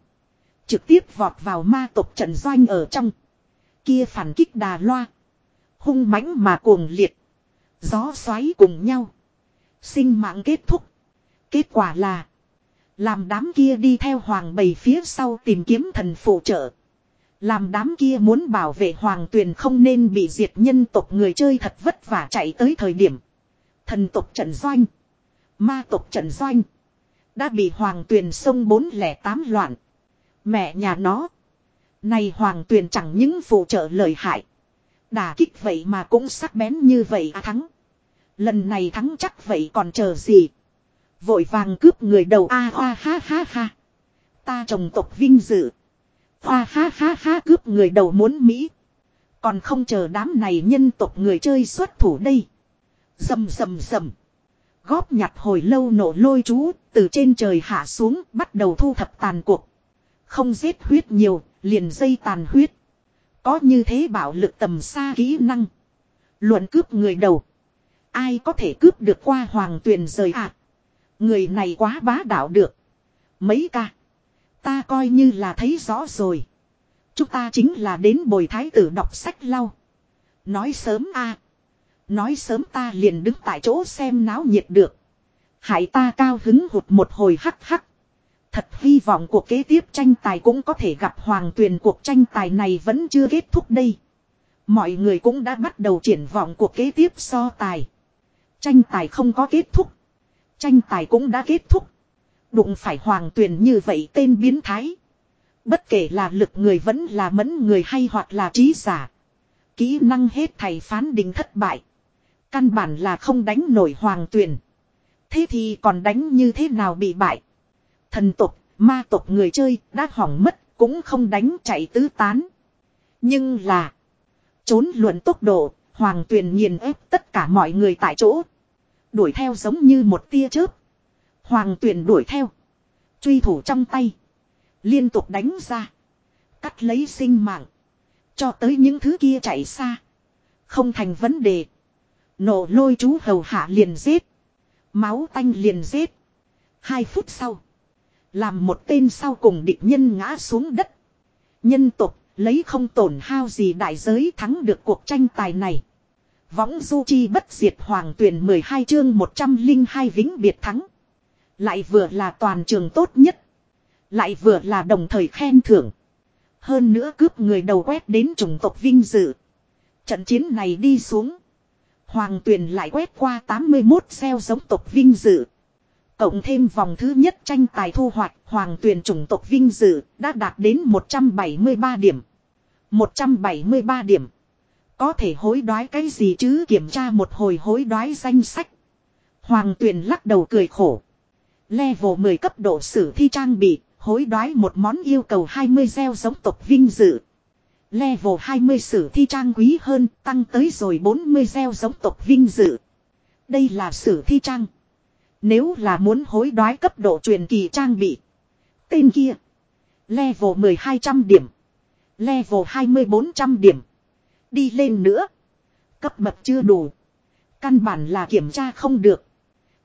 Trực tiếp vọt vào ma tộc trận doanh ở trong. Kia phản kích đà loa. Hung mãnh mà cuồng liệt. Gió xoáy cùng nhau. Sinh mạng kết thúc. Kết quả là. Làm đám kia đi theo hoàng bầy phía sau tìm kiếm thần phụ trợ. Làm đám kia muốn bảo vệ hoàng tuyền không nên bị diệt nhân tộc người chơi thật vất vả chạy tới thời điểm. Thần tộc trận doanh. Ma tộc trận doanh. Đã bị hoàng tuyền sông 408 loạn. Mẹ nhà nó. Này hoàng tuyền chẳng những phụ trợ lời hại. Đà kích vậy mà cũng sắc bén như vậy à thắng. Lần này thắng chắc vậy còn chờ gì. Vội vàng cướp người đầu a à, ha ha ha ha. Ta trồng tộc vinh dự. Hoa ha ha ha cướp người đầu muốn Mỹ. Còn không chờ đám này nhân tộc người chơi xuất thủ đây. Dầm dầm dầm. Góp nhặt hồi lâu nổ lôi chú, từ trên trời hạ xuống, bắt đầu thu thập tàn cuộc. Không giết huyết nhiều, liền dây tàn huyết. Có như thế bảo lực tầm xa kỹ năng. Luận cướp người đầu. Ai có thể cướp được qua hoàng tuyền rời ạ. À? Người này quá bá đạo được. Mấy ca. Ta coi như là thấy rõ rồi. Chúng ta chính là đến bồi thái tử đọc sách lau. Nói sớm a Nói sớm ta liền đứng tại chỗ xem náo nhiệt được. Hại ta cao hứng hụt một hồi hắc hắc. Thật hy vọng cuộc kế tiếp tranh tài cũng có thể gặp hoàng tuyền cuộc tranh tài này vẫn chưa kết thúc đây. Mọi người cũng đã bắt đầu triển vọng cuộc kế tiếp so tài. Tranh tài không có kết thúc. Tranh tài cũng đã kết thúc. Đụng phải hoàng tuyền như vậy tên biến thái. Bất kể là lực người vẫn là mẫn người hay hoặc là trí giả. Kỹ năng hết thầy phán định thất bại. Căn bản là không đánh nổi hoàng tuyền. Thế thì còn đánh như thế nào bị bại. Thần tục, ma tục người chơi đã hỏng mất cũng không đánh chạy tứ tán. Nhưng là. Trốn luận tốc độ, Hoàng tuyền nghiền ép tất cả mọi người tại chỗ. Đuổi theo giống như một tia chớp. Hoàng tuyền đuổi theo. Truy thủ trong tay. Liên tục đánh ra. Cắt lấy sinh mạng. Cho tới những thứ kia chạy xa. Không thành vấn đề. Nổ lôi chú hầu hạ liền giết. Máu tanh liền giết. Hai phút sau. Làm một tên sau cùng địch nhân ngã xuống đất. Nhân tục, lấy không tổn hao gì đại giới thắng được cuộc tranh tài này. Võng du chi bất diệt hoàng tuyển 12 chương 102 vĩnh biệt thắng. Lại vừa là toàn trường tốt nhất. Lại vừa là đồng thời khen thưởng. Hơn nữa cướp người đầu quét đến chủng tộc vinh dự. Trận chiến này đi xuống. Hoàng tuyền lại quét qua 81 xeo giống tộc vinh dự. Cộng thêm vòng thứ nhất tranh tài thu hoạch hoàng tuyền chủng tộc vinh dự đã đạt đến 173 điểm. 173 điểm. Có thể hối đoái cái gì chứ kiểm tra một hồi hối đoái danh sách. Hoàng tuyền lắc đầu cười khổ. Level 10 cấp độ sử thi trang bị, hối đoái một món yêu cầu 20 gieo giống tộc vinh dự. Level 20 sử thi trang quý hơn, tăng tới rồi 40 gieo giống tộc vinh dự. Đây là sử thi trang. Nếu là muốn hối đoái cấp độ truyền kỳ trang bị. Tên kia. Level 1200 điểm. Level 2400 điểm. Đi lên nữa. Cấp bậc chưa đủ. Căn bản là kiểm tra không được.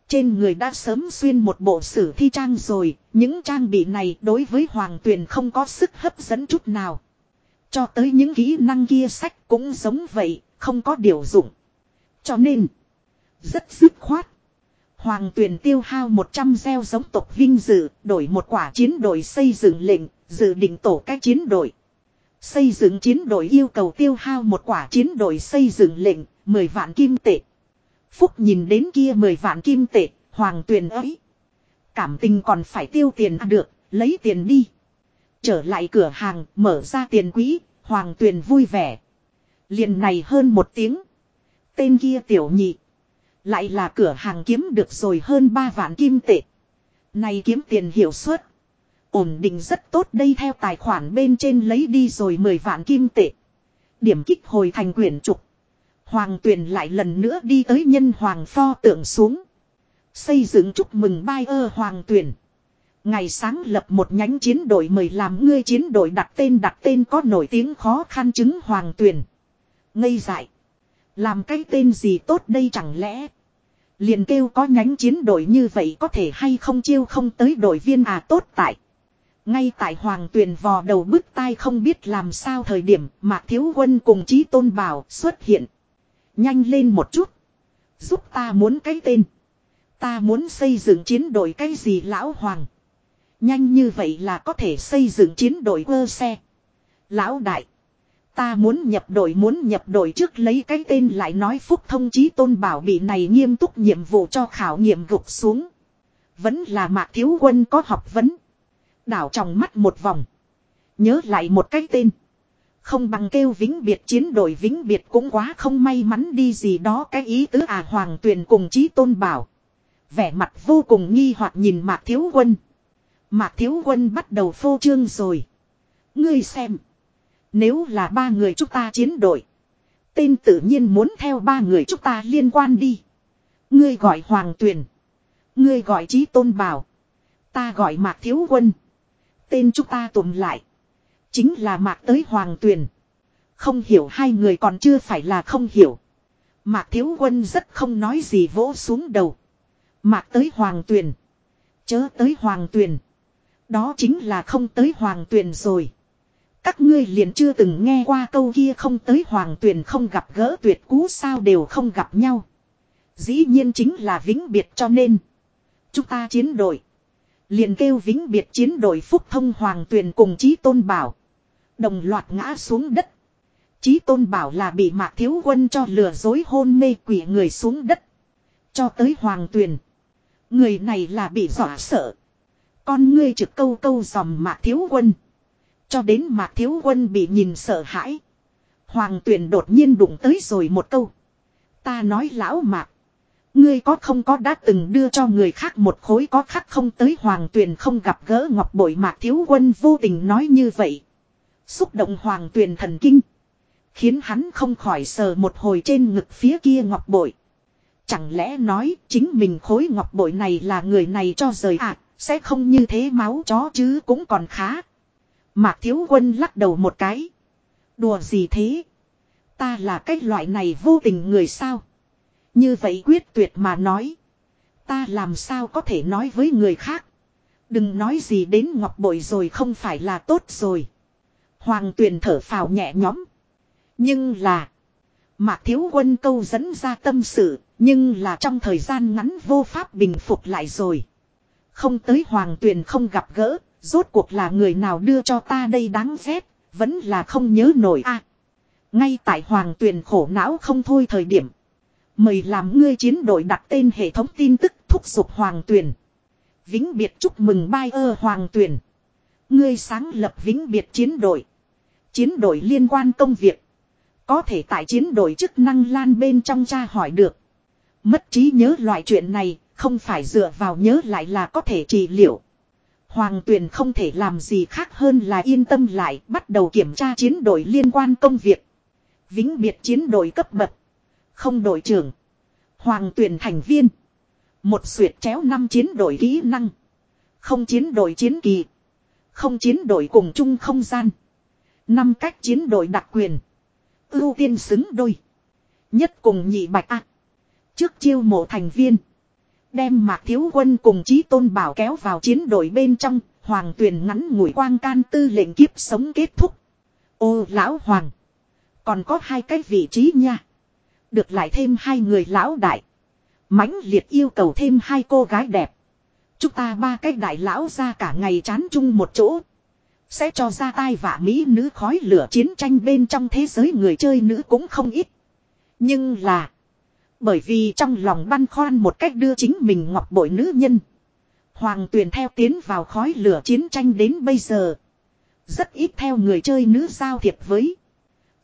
Trên người đã sớm xuyên một bộ sử thi trang rồi, những trang bị này đối với hoàng tuyền không có sức hấp dẫn chút nào. Cho tới những kỹ năng kia sách cũng giống vậy, không có điều dụng. Cho nên, rất dứt khoát. Hoàng tuyền tiêu hao 100 gieo giống tộc vinh dự, đổi một quả chiến đội xây dựng lệnh, dự định tổ các chiến đội. Xây dựng chiến đội yêu cầu tiêu hao một quả chiến đội xây dựng lệnh, 10 vạn kim tệ. Phúc nhìn đến kia 10 vạn kim tệ, hoàng tuyền ấy. Cảm tình còn phải tiêu tiền à được, lấy tiền đi. Trở lại cửa hàng, mở ra tiền quỹ, hoàng tuyền vui vẻ. liền này hơn một tiếng. Tên kia tiểu nhị. Lại là cửa hàng kiếm được rồi hơn 3 vạn kim tệ. Này kiếm tiền hiệu suất. Ổn định rất tốt đây theo tài khoản bên trên lấy đi rồi 10 vạn kim tệ. Điểm kích hồi thành quyển trục. Hoàng tuyền lại lần nữa đi tới nhân hoàng pho tượng xuống. Xây dựng chúc mừng bai ơ hoàng tuyền. Ngày sáng lập một nhánh chiến đội mời làm ngươi chiến đội đặt tên đặt tên có nổi tiếng khó khăn chứng hoàng tuyền. Ngây dại. Làm cái tên gì tốt đây chẳng lẽ. Liền kêu có nhánh chiến đội như vậy có thể hay không chiêu không tới đội viên à tốt tại. Ngay tại hoàng tuyền vò đầu bức tai không biết làm sao thời điểm mạc thiếu quân cùng chí tôn bảo xuất hiện. Nhanh lên một chút. Giúp ta muốn cái tên. Ta muốn xây dựng chiến đội cái gì lão hoàng. Nhanh như vậy là có thể xây dựng chiến đội cơ xe. Lão đại. Ta muốn nhập đội, muốn nhập đội trước lấy cái tên lại nói phúc thông chí tôn bảo bị này nghiêm túc nhiệm vụ cho khảo nghiệm gục xuống. Vẫn là mạc thiếu quân có học vấn. Đảo trong mắt một vòng. Nhớ lại một cái tên. Không bằng kêu vĩnh biệt chiến đội vĩnh biệt cũng quá không may mắn đi gì đó cái ý tứ à hoàng tuyền cùng chí tôn bảo. Vẻ mặt vô cùng nghi hoặc nhìn mạc thiếu quân. Mạc thiếu quân bắt đầu phô trương rồi. Ngươi xem. Nếu là ba người chúng ta chiến đội. Tên tự nhiên muốn theo ba người chúng ta liên quan đi. Ngươi gọi hoàng tuyền. Ngươi gọi chí tôn bảo. Ta gọi mạc thiếu quân. Tên chúng ta tụm lại. Chính là mạc tới hoàng tuyền. Không hiểu hai người còn chưa phải là không hiểu. Mạc thiếu quân rất không nói gì vỗ xuống đầu. Mạc tới hoàng tuyền. Chớ tới hoàng tuyền. Đó chính là không tới hoàng tuyền rồi. Các ngươi liền chưa từng nghe qua câu kia không tới hoàng tuyền không gặp gỡ tuyệt cú sao đều không gặp nhau. Dĩ nhiên chính là vĩnh biệt cho nên. Chúng ta chiến đội. Liền kêu vĩnh biệt chiến đội phúc thông hoàng tuyền cùng chí tôn bảo. Đồng loạt ngã xuống đất. Chí tôn bảo là bị mạc thiếu quân cho lừa dối hôn mê quỷ người xuống đất. Cho tới hoàng tuyền. Người này là bị dọa sợ. Con ngươi trực câu câu dòm mạc thiếu quân. Cho đến mạc thiếu quân bị nhìn sợ hãi. Hoàng tuyền đột nhiên đụng tới rồi một câu. Ta nói lão mạc. Ngươi có không có đã từng đưa cho người khác một khối có khác không tới hoàng tuyền không gặp gỡ ngọc bội mạc thiếu quân vô tình nói như vậy. Xúc động hoàng tuyền thần kinh. Khiến hắn không khỏi sờ một hồi trên ngực phía kia ngọc bội. Chẳng lẽ nói chính mình khối ngọc bội này là người này cho rời à, sẽ không như thế máu chó chứ cũng còn khá. Mạc Thiếu Quân lắc đầu một cái. Đùa gì thế? Ta là cái loại này vô tình người sao? Như vậy quyết tuyệt mà nói. Ta làm sao có thể nói với người khác. Đừng nói gì đến ngọc bội rồi không phải là tốt rồi. Hoàng tuyền thở phào nhẹ nhõm. Nhưng là. Mạc thiếu quân câu dẫn ra tâm sự. Nhưng là trong thời gian ngắn vô pháp bình phục lại rồi. Không tới hoàng tuyền không gặp gỡ. Rốt cuộc là người nào đưa cho ta đây đáng ghét. Vẫn là không nhớ nổi a Ngay tại hoàng tuyền khổ não không thôi thời điểm. Mời làm ngươi chiến đội đặt tên hệ thống tin tức thúc giục hoàng tuyền. Vĩnh biệt chúc mừng bai ơ hoàng tuyền. Ngươi sáng lập vĩnh biệt chiến đội. Chiến đội liên quan công việc. Có thể tại chiến đội chức năng lan bên trong tra hỏi được. Mất trí nhớ loại chuyện này, không phải dựa vào nhớ lại là có thể trị liệu. Hoàng tuyền không thể làm gì khác hơn là yên tâm lại, bắt đầu kiểm tra chiến đội liên quan công việc. Vĩnh biệt chiến đội cấp bậc. Không đội trưởng. Hoàng tuyền thành viên. Một suyệt chéo năm chiến đội kỹ năng. Không chiến đội chiến kỳ. Không chiến đội cùng chung không gian. Năm cách chiến đội đặc quyền. Ưu tiên xứng đôi. Nhất cùng nhị bạch ạ. Trước chiêu mộ thành viên. Đem mạc thiếu quân cùng chí tôn bảo kéo vào chiến đội bên trong. Hoàng tuyền ngắn ngủi quang can tư lệnh kiếp sống kết thúc. Ô, lão hoàng. Còn có hai cái vị trí nha. Được lại thêm hai người lão đại mãnh liệt yêu cầu thêm hai cô gái đẹp. Chúng ta ba cái đại lão ra cả ngày chán chung một chỗ. Sẽ cho ra tai vạ mỹ nữ khói lửa chiến tranh bên trong thế giới người chơi nữ cũng không ít. Nhưng là. Bởi vì trong lòng băn khoăn một cách đưa chính mình ngọc bội nữ nhân. Hoàng tuyền theo tiến vào khói lửa chiến tranh đến bây giờ. Rất ít theo người chơi nữ giao thiệp với.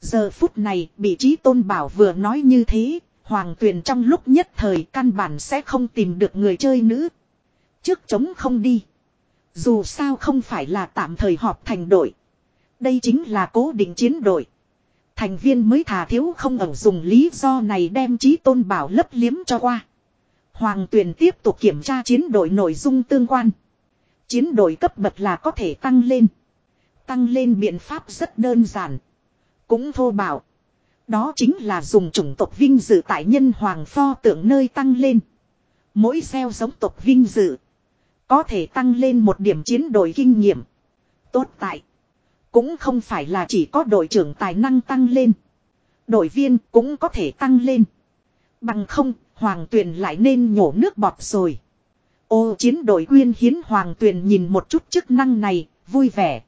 Giờ phút này bị trí tôn bảo vừa nói như thế, Hoàng tuyền trong lúc nhất thời căn bản sẽ không tìm được người chơi nữ. Trước chống không đi. Dù sao không phải là tạm thời họp thành đội. Đây chính là cố định chiến đội. Thành viên mới thà thiếu không ẩu dùng lý do này đem trí tôn bảo lấp liếm cho qua. Hoàng tuyền tiếp tục kiểm tra chiến đội nội dung tương quan. Chiến đội cấp bậc là có thể tăng lên. Tăng lên biện pháp rất đơn giản. Cũng thô bảo. Đó chính là dùng chủng tộc vinh dự tại nhân hoàng pho tượng nơi tăng lên. Mỗi gieo giống tộc vinh dự. Có thể tăng lên một điểm chiến đội kinh nghiệm. Tốt tại. Cũng không phải là chỉ có đội trưởng tài năng tăng lên. Đội viên cũng có thể tăng lên. Bằng không, hoàng tuyền lại nên nhổ nước bọt rồi. Ô chiến đội quyên hiến hoàng tuyền nhìn một chút chức năng này, vui vẻ.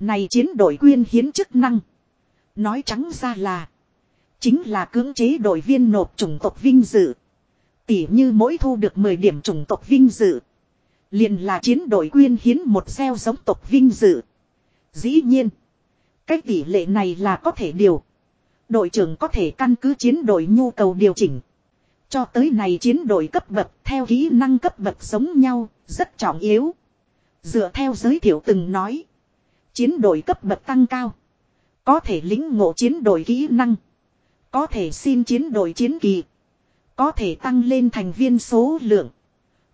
Này chiến đội quyên hiến chức năng. Nói trắng ra là. Chính là cưỡng chế đội viên nộp chủng tộc vinh dự. Tỉ như mỗi thu được 10 điểm chủng tộc vinh dự. Liền là chiến đội quyên hiến một gieo giống tộc vinh dự. Dĩ nhiên. Cái tỷ lệ này là có thể điều. Đội trưởng có thể căn cứ chiến đội nhu cầu điều chỉnh. Cho tới này chiến đội cấp bậc theo kỹ năng cấp bậc giống nhau, rất trọng yếu. Dựa theo giới thiệu từng nói. Chiến đội cấp bậc tăng cao. Có thể lính ngộ chiến đội kỹ năng. Có thể xin chiến đội chiến kỳ. Có thể tăng lên thành viên số lượng.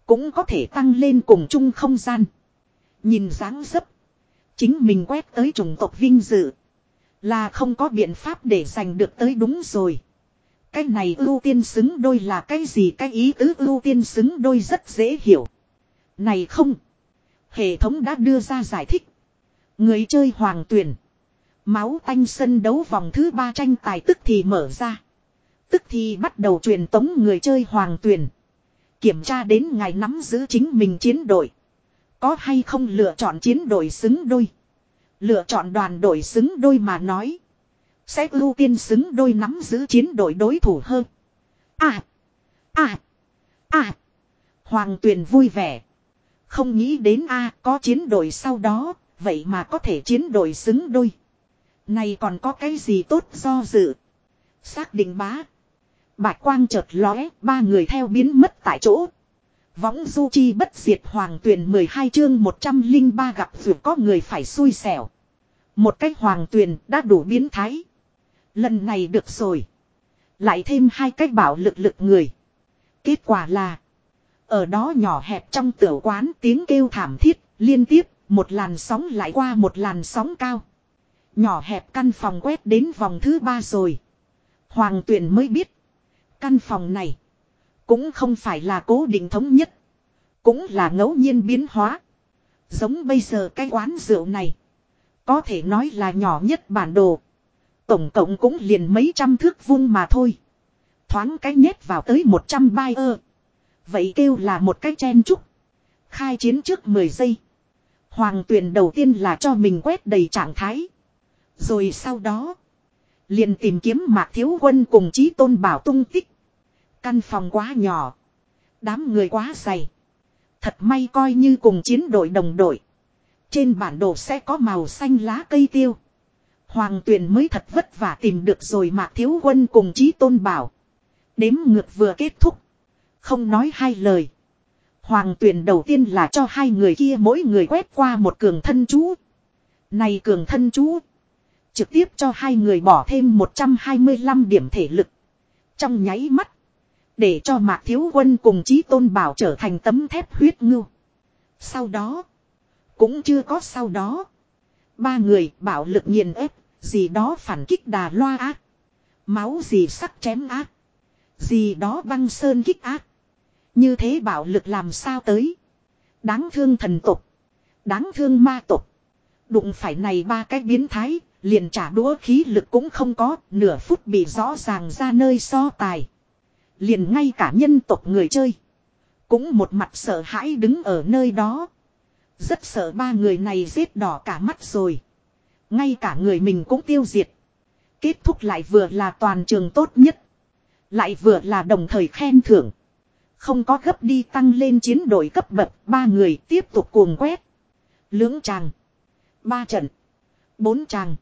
Cũng có thể tăng lên cùng chung không gian. Nhìn dáng dấp. Chính mình quét tới chủng tộc vinh dự. Là không có biện pháp để giành được tới đúng rồi. Cái này ưu tiên xứng đôi là cái gì cái ý tứ ưu tiên xứng đôi rất dễ hiểu. Này không. Hệ thống đã đưa ra giải thích. Người chơi hoàng tuyển. Máu tanh sân đấu vòng thứ ba tranh tài tức thì mở ra. Tức thì bắt đầu truyền tống người chơi hoàng tuyển. Kiểm tra đến ngày nắm giữ chính mình chiến đội. Có hay không lựa chọn chiến đội xứng đôi. Lựa chọn đoàn đội xứng đôi mà nói. Sẽ ưu tiên xứng đôi nắm giữ chiến đội đối thủ hơn. À. À. À. Hoàng tuyền vui vẻ. Không nghĩ đến a có chiến đội sau đó. Vậy mà có thể chiến đội xứng đôi. Này còn có cái gì tốt do dự. Xác định bá. Bạch quang chợt lóe, ba người theo biến mất tại chỗ. Võng du chi bất diệt hoàng tuyển 12 chương 103 gặp dù có người phải xui xẻo. Một cách hoàng tuyển đã đủ biến thái. Lần này được rồi. Lại thêm hai cách bảo lực lực người. Kết quả là. Ở đó nhỏ hẹp trong tiểu quán tiếng kêu thảm thiết liên tiếp, một làn sóng lại qua một làn sóng cao. Nhỏ hẹp căn phòng quét đến vòng thứ ba rồi. Hoàng tuyển mới biết. Căn phòng này. Cũng không phải là cố định thống nhất. Cũng là ngẫu nhiên biến hóa. Giống bây giờ cái quán rượu này. Có thể nói là nhỏ nhất bản đồ. Tổng cộng cũng liền mấy trăm thước vuông mà thôi. Thoáng cái nhét vào tới 100 bai ơ. Vậy kêu là một cái chen trúc. Khai chiến trước 10 giây. Hoàng tuyển đầu tiên là cho mình quét đầy trạng thái. Rồi sau đó. Liền tìm kiếm mạc thiếu quân cùng chí tôn bảo tung tích. Căn phòng quá nhỏ. Đám người quá dày. Thật may coi như cùng chiến đội đồng đội. Trên bản đồ sẽ có màu xanh lá cây tiêu. Hoàng tuyền mới thật vất vả tìm được rồi mạc thiếu quân cùng chí tôn bảo. Đếm ngược vừa kết thúc. Không nói hai lời. Hoàng tuyền đầu tiên là cho hai người kia mỗi người quét qua một cường thân chú. Này cường thân chú. Trực tiếp cho hai người bỏ thêm 125 điểm thể lực. Trong nháy mắt. Để cho mạc thiếu quân cùng chí tôn bảo trở thành tấm thép huyết ngưu. Sau đó. Cũng chưa có sau đó. Ba người bảo lực nghiền ép. Gì đó phản kích đà loa ác. Máu gì sắc chém ác. Gì đó băng sơn kích ác. Như thế bảo lực làm sao tới. Đáng thương thần tục. Đáng thương ma tục. Đụng phải này ba cái biến thái. Liền trả đũa khí lực cũng không có. Nửa phút bị rõ ràng ra nơi so tài. Liền ngay cả nhân tộc người chơi. Cũng một mặt sợ hãi đứng ở nơi đó. Rất sợ ba người này giết đỏ cả mắt rồi. Ngay cả người mình cũng tiêu diệt. Kết thúc lại vừa là toàn trường tốt nhất. Lại vừa là đồng thời khen thưởng. Không có gấp đi tăng lên chiến đội cấp bậc. Ba người tiếp tục cuồng quét. Lưỡng tràng. Ba trận. Bốn tràng.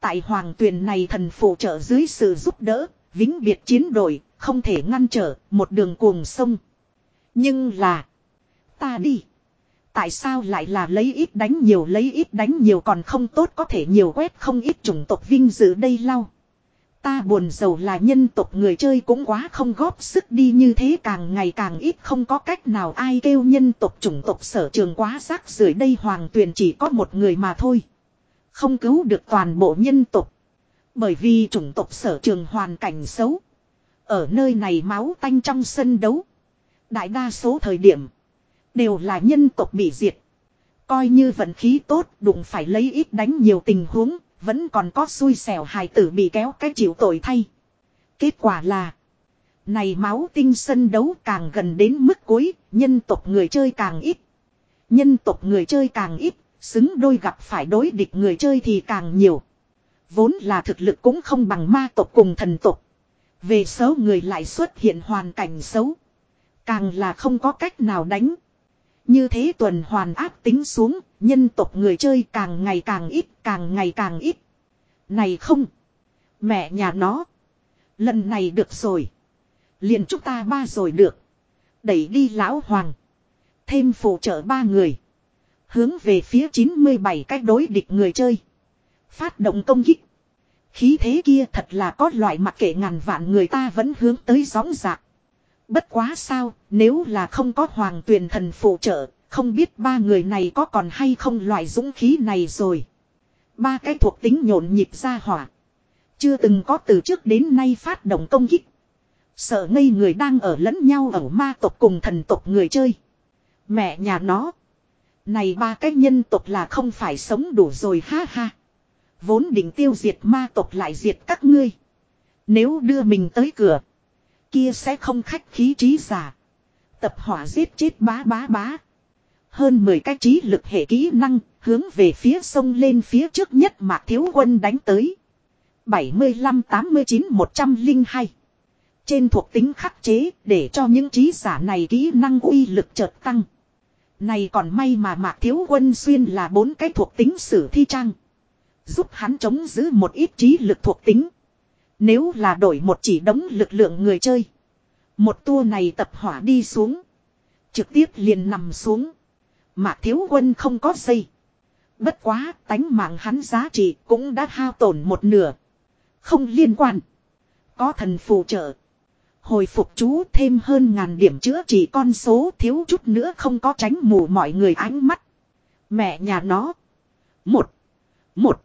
Tại hoàng tuyền này thần phụ trợ dưới sự giúp đỡ. Vĩnh biệt chiến đội. Không thể ngăn trở một đường cuồng sông. Nhưng là. Ta đi. Tại sao lại là lấy ít đánh nhiều, lấy ít đánh nhiều còn không tốt, có thể nhiều quét không ít chủng tộc vinh dự đây lau. Ta buồn giàu là nhân tộc người chơi cũng quá không góp sức đi như thế, càng ngày càng ít không có cách nào ai kêu nhân tộc chủng tộc sở trường quá rác rưởi đây, hoàng tuyền chỉ có một người mà thôi. Không cứu được toàn bộ nhân tộc. Bởi vì chủng tộc sở trường hoàn cảnh xấu. Ở nơi này máu tanh trong sân đấu. Đại đa số thời điểm. Đều là nhân tộc bị diệt. Coi như vận khí tốt, đụng phải lấy ít đánh nhiều tình huống. Vẫn còn có xui xẻo hài tử bị kéo cái chịu tội thay. Kết quả là. Này máu tinh sân đấu càng gần đến mức cuối. Nhân tộc người chơi càng ít. Nhân tộc người chơi càng ít. Xứng đôi gặp phải đối địch người chơi thì càng nhiều. Vốn là thực lực cũng không bằng ma tộc cùng thần tộc. Về xấu người lại xuất hiện hoàn cảnh xấu. Càng là không có cách nào đánh. Như thế tuần hoàn áp tính xuống, nhân tộc người chơi càng ngày càng ít, càng ngày càng ít. Này không. Mẹ nhà nó. Lần này được rồi. Liền chúng ta ba rồi được. Đẩy đi lão hoàng. Thêm phụ trợ ba người. Hướng về phía 97 cách đối địch người chơi. Phát động công kích. Khí thế kia thật là có loại mặc kệ ngàn vạn người ta vẫn hướng tới gióng dạc. Bất quá sao, nếu là không có hoàng tuyền thần phụ trợ, không biết ba người này có còn hay không loại dũng khí này rồi. Ba cái thuộc tính nhộn nhịp ra hỏa. Chưa từng có từ trước đến nay phát động công kích. Sợ ngây người đang ở lẫn nhau ở ma tộc cùng thần tộc người chơi. Mẹ nhà nó. Này ba cái nhân tộc là không phải sống đủ rồi ha ha. Vốn định tiêu diệt ma tộc lại diệt các ngươi. Nếu đưa mình tới cửa. Kia sẽ không khách khí trí giả. Tập hỏa giết chết bá bá bá. Hơn 10 cái trí lực hệ kỹ năng hướng về phía sông lên phía trước nhất mạc thiếu quân đánh tới. 75 89 102 Trên thuộc tính khắc chế để cho những trí giả này kỹ năng uy lực chợt tăng. Này còn may mà mạc thiếu quân xuyên là bốn cái thuộc tính sử thi trang. Giúp hắn chống giữ một ít trí lực thuộc tính. Nếu là đổi một chỉ đống lực lượng người chơi. Một tour này tập hỏa đi xuống. Trực tiếp liền nằm xuống. Mạc thiếu quân không có dây. Bất quá, tánh mạng hắn giá trị cũng đã hao tổn một nửa. Không liên quan. Có thần phù trợ. Hồi phục chú thêm hơn ngàn điểm chữa trị con số thiếu chút nữa không có tránh mù mọi người ánh mắt. Mẹ nhà nó. Một. Một.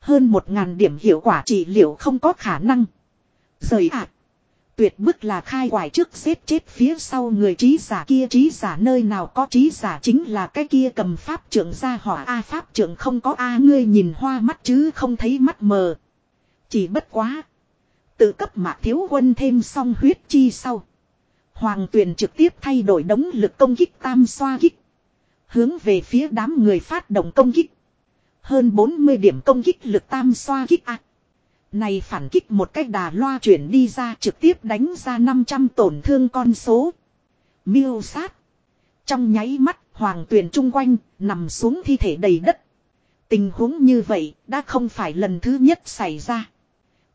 Hơn một ngàn điểm hiệu quả trị liệu không có khả năng. Rời ạ. Tuyệt bức là khai quải trước xếp chết phía sau người trí giả kia trí giả nơi nào có trí giả chính là cái kia cầm pháp trưởng ra hỏa A pháp trưởng không có A, ngươi nhìn hoa mắt chứ không thấy mắt mờ. Chỉ bất quá. Tự cấp mạc thiếu quân thêm xong huyết chi sau. Hoàng tuyền trực tiếp thay đổi đống lực công kích tam xoa kích. Hướng về phía đám người phát động công kích. Hơn 40 điểm công kích lực tam xoa kích A. Này phản kích một cách đà loa chuyển đi ra trực tiếp đánh ra 500 tổn thương con số. Miêu sát. Trong nháy mắt, hoàng tuyền chung quanh, nằm xuống thi thể đầy đất. Tình huống như vậy, đã không phải lần thứ nhất xảy ra.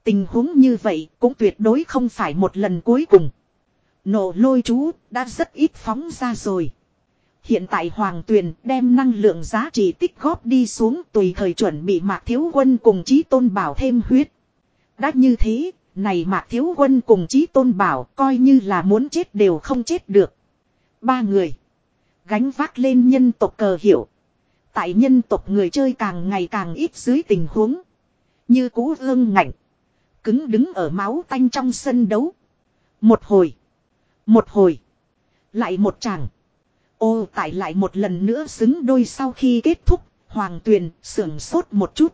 Tình huống như vậy, cũng tuyệt đối không phải một lần cuối cùng. Nổ lôi chú, đã rất ít phóng ra rồi. Hiện tại Hoàng Tuyền đem năng lượng giá trị tích góp đi xuống tùy thời chuẩn bị Mạc Thiếu Quân cùng Chí Tôn Bảo thêm huyết. Đã như thế, này Mạc Thiếu Quân cùng Chí Tôn Bảo coi như là muốn chết đều không chết được. Ba người. Gánh vác lên nhân tộc cờ hiểu. Tại nhân tộc người chơi càng ngày càng ít dưới tình huống. Như cú ương ngạnh. Cứng đứng ở máu tanh trong sân đấu. Một hồi. Một hồi. Lại một chàng. Ô tại lại một lần nữa xứng đôi sau khi kết thúc. Hoàng tuyền sưởng sốt một chút.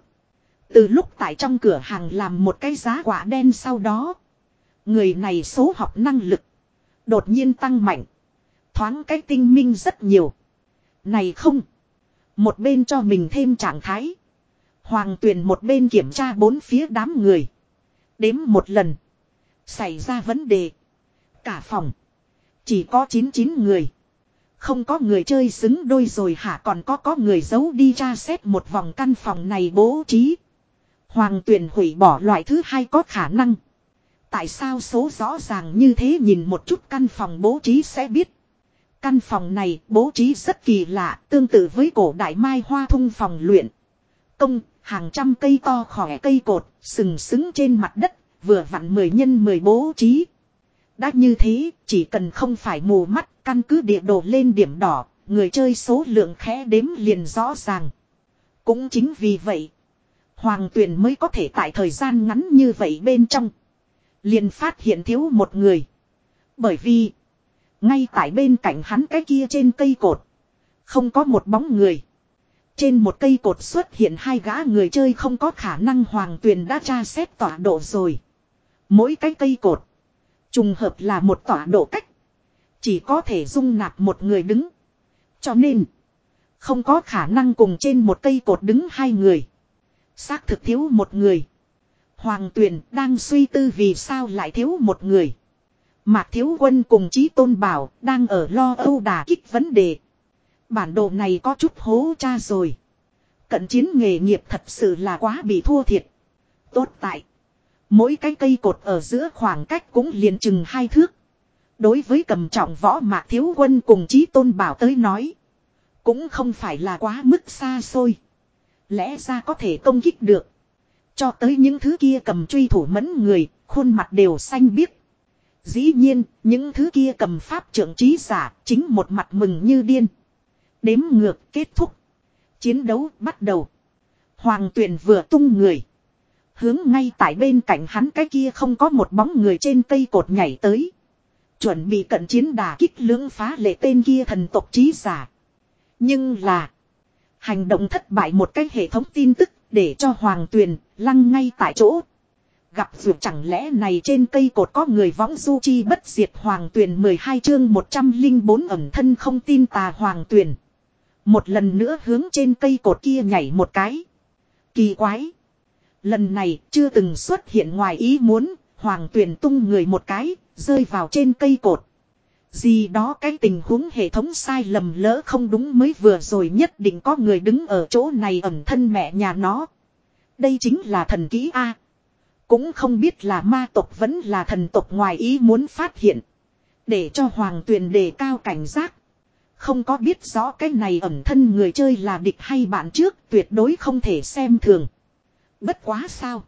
Từ lúc tại trong cửa hàng làm một cái giá quả đen sau đó. Người này số học năng lực. Đột nhiên tăng mạnh. Thoáng cái tinh minh rất nhiều. Này không. Một bên cho mình thêm trạng thái. Hoàng tuyền một bên kiểm tra bốn phía đám người. Đếm một lần. Xảy ra vấn đề. Cả phòng. Chỉ có 99 người. Không có người chơi xứng đôi rồi hả còn có có người giấu đi tra xét một vòng căn phòng này bố trí. Hoàng tuyển hủy bỏ loại thứ hai có khả năng. Tại sao số rõ ràng như thế nhìn một chút căn phòng bố trí sẽ biết. Căn phòng này bố trí rất kỳ lạ, tương tự với cổ đại mai hoa thung phòng luyện. Công, hàng trăm cây to khỏe cây cột, sừng sững trên mặt đất, vừa vặn mười nhân mười bố trí. Đã như thế, chỉ cần không phải mù mắt, căn cứ địa đồ lên điểm đỏ, người chơi số lượng khẽ đếm liền rõ ràng. Cũng chính vì vậy, Hoàng Tuyền mới có thể tại thời gian ngắn như vậy bên trong. Liền phát hiện thiếu một người. Bởi vì, ngay tại bên cạnh hắn cái kia trên cây cột, không có một bóng người. Trên một cây cột xuất hiện hai gã người chơi không có khả năng hoàng tuyền đã tra xét tọa độ rồi. Mỗi cái cây cột. Trùng hợp là một tọa độ cách. Chỉ có thể dung nạp một người đứng. Cho nên. Không có khả năng cùng trên một cây cột đứng hai người. Xác thực thiếu một người. Hoàng tuyền đang suy tư vì sao lại thiếu một người. Mạc Thiếu Quân cùng Chí Tôn Bảo đang ở lo âu đà kích vấn đề. Bản đồ này có chút hố cha rồi. Cận chiến nghề nghiệp thật sự là quá bị thua thiệt. Tốt tại. Mỗi cái cây cột ở giữa khoảng cách cũng liền chừng hai thước. Đối với cầm trọng võ mạc thiếu quân cùng chí tôn bảo tới nói. Cũng không phải là quá mức xa xôi. Lẽ ra có thể công kích được. Cho tới những thứ kia cầm truy thủ mẫn người, khuôn mặt đều xanh biếc. Dĩ nhiên, những thứ kia cầm pháp trưởng trí giả, chính một mặt mừng như điên. Đếm ngược kết thúc. Chiến đấu bắt đầu. Hoàng tuyền vừa tung người. Hướng ngay tại bên cạnh hắn cái kia không có một bóng người trên cây cột nhảy tới. Chuẩn bị cận chiến đà kích lưỡng phá lệ tên kia thần tộc trí giả. Nhưng là. Hành động thất bại một cái hệ thống tin tức để cho Hoàng Tuyền lăng ngay tại chỗ. Gặp dù chẳng lẽ này trên cây cột có người võng du chi bất diệt Hoàng Tuyền 12 chương 104 ẩm thân không tin tà Hoàng Tuyền. Một lần nữa hướng trên cây cột kia nhảy một cái. Kỳ quái. Lần này chưa từng xuất hiện ngoài ý muốn, hoàng tuyền tung người một cái, rơi vào trên cây cột. Gì đó cái tình huống hệ thống sai lầm lỡ không đúng mới vừa rồi nhất định có người đứng ở chỗ này ẩn thân mẹ nhà nó. Đây chính là thần kỹ A. Cũng không biết là ma tộc vẫn là thần tộc ngoài ý muốn phát hiện. Để cho hoàng tuyền đề cao cảnh giác. Không có biết rõ cái này ẩn thân người chơi là địch hay bạn trước, tuyệt đối không thể xem thường. Bất quá sao.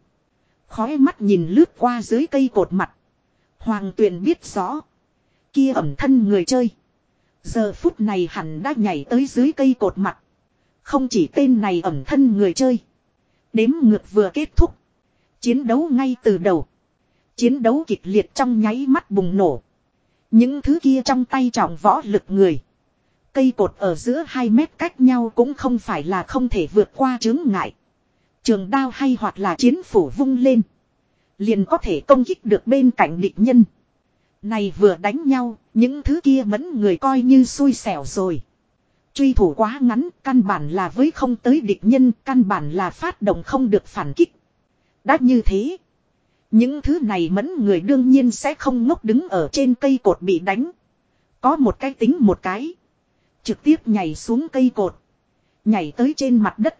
Khói mắt nhìn lướt qua dưới cây cột mặt. Hoàng tuyền biết rõ. Kia ẩm thân người chơi. Giờ phút này hẳn đã nhảy tới dưới cây cột mặt. Không chỉ tên này ẩm thân người chơi. Đếm ngược vừa kết thúc. Chiến đấu ngay từ đầu. Chiến đấu kịch liệt trong nháy mắt bùng nổ. Những thứ kia trong tay trọng võ lực người. Cây cột ở giữa 2 mét cách nhau cũng không phải là không thể vượt qua chướng ngại. Trường đao hay hoặc là chiến phủ vung lên. Liền có thể công kích được bên cạnh địch nhân. Này vừa đánh nhau, những thứ kia mẫn người coi như xui xẻo rồi. Truy thủ quá ngắn, căn bản là với không tới địch nhân, căn bản là phát động không được phản kích. Đã như thế. Những thứ này mẫn người đương nhiên sẽ không ngốc đứng ở trên cây cột bị đánh. Có một cái tính một cái. Trực tiếp nhảy xuống cây cột. Nhảy tới trên mặt đất.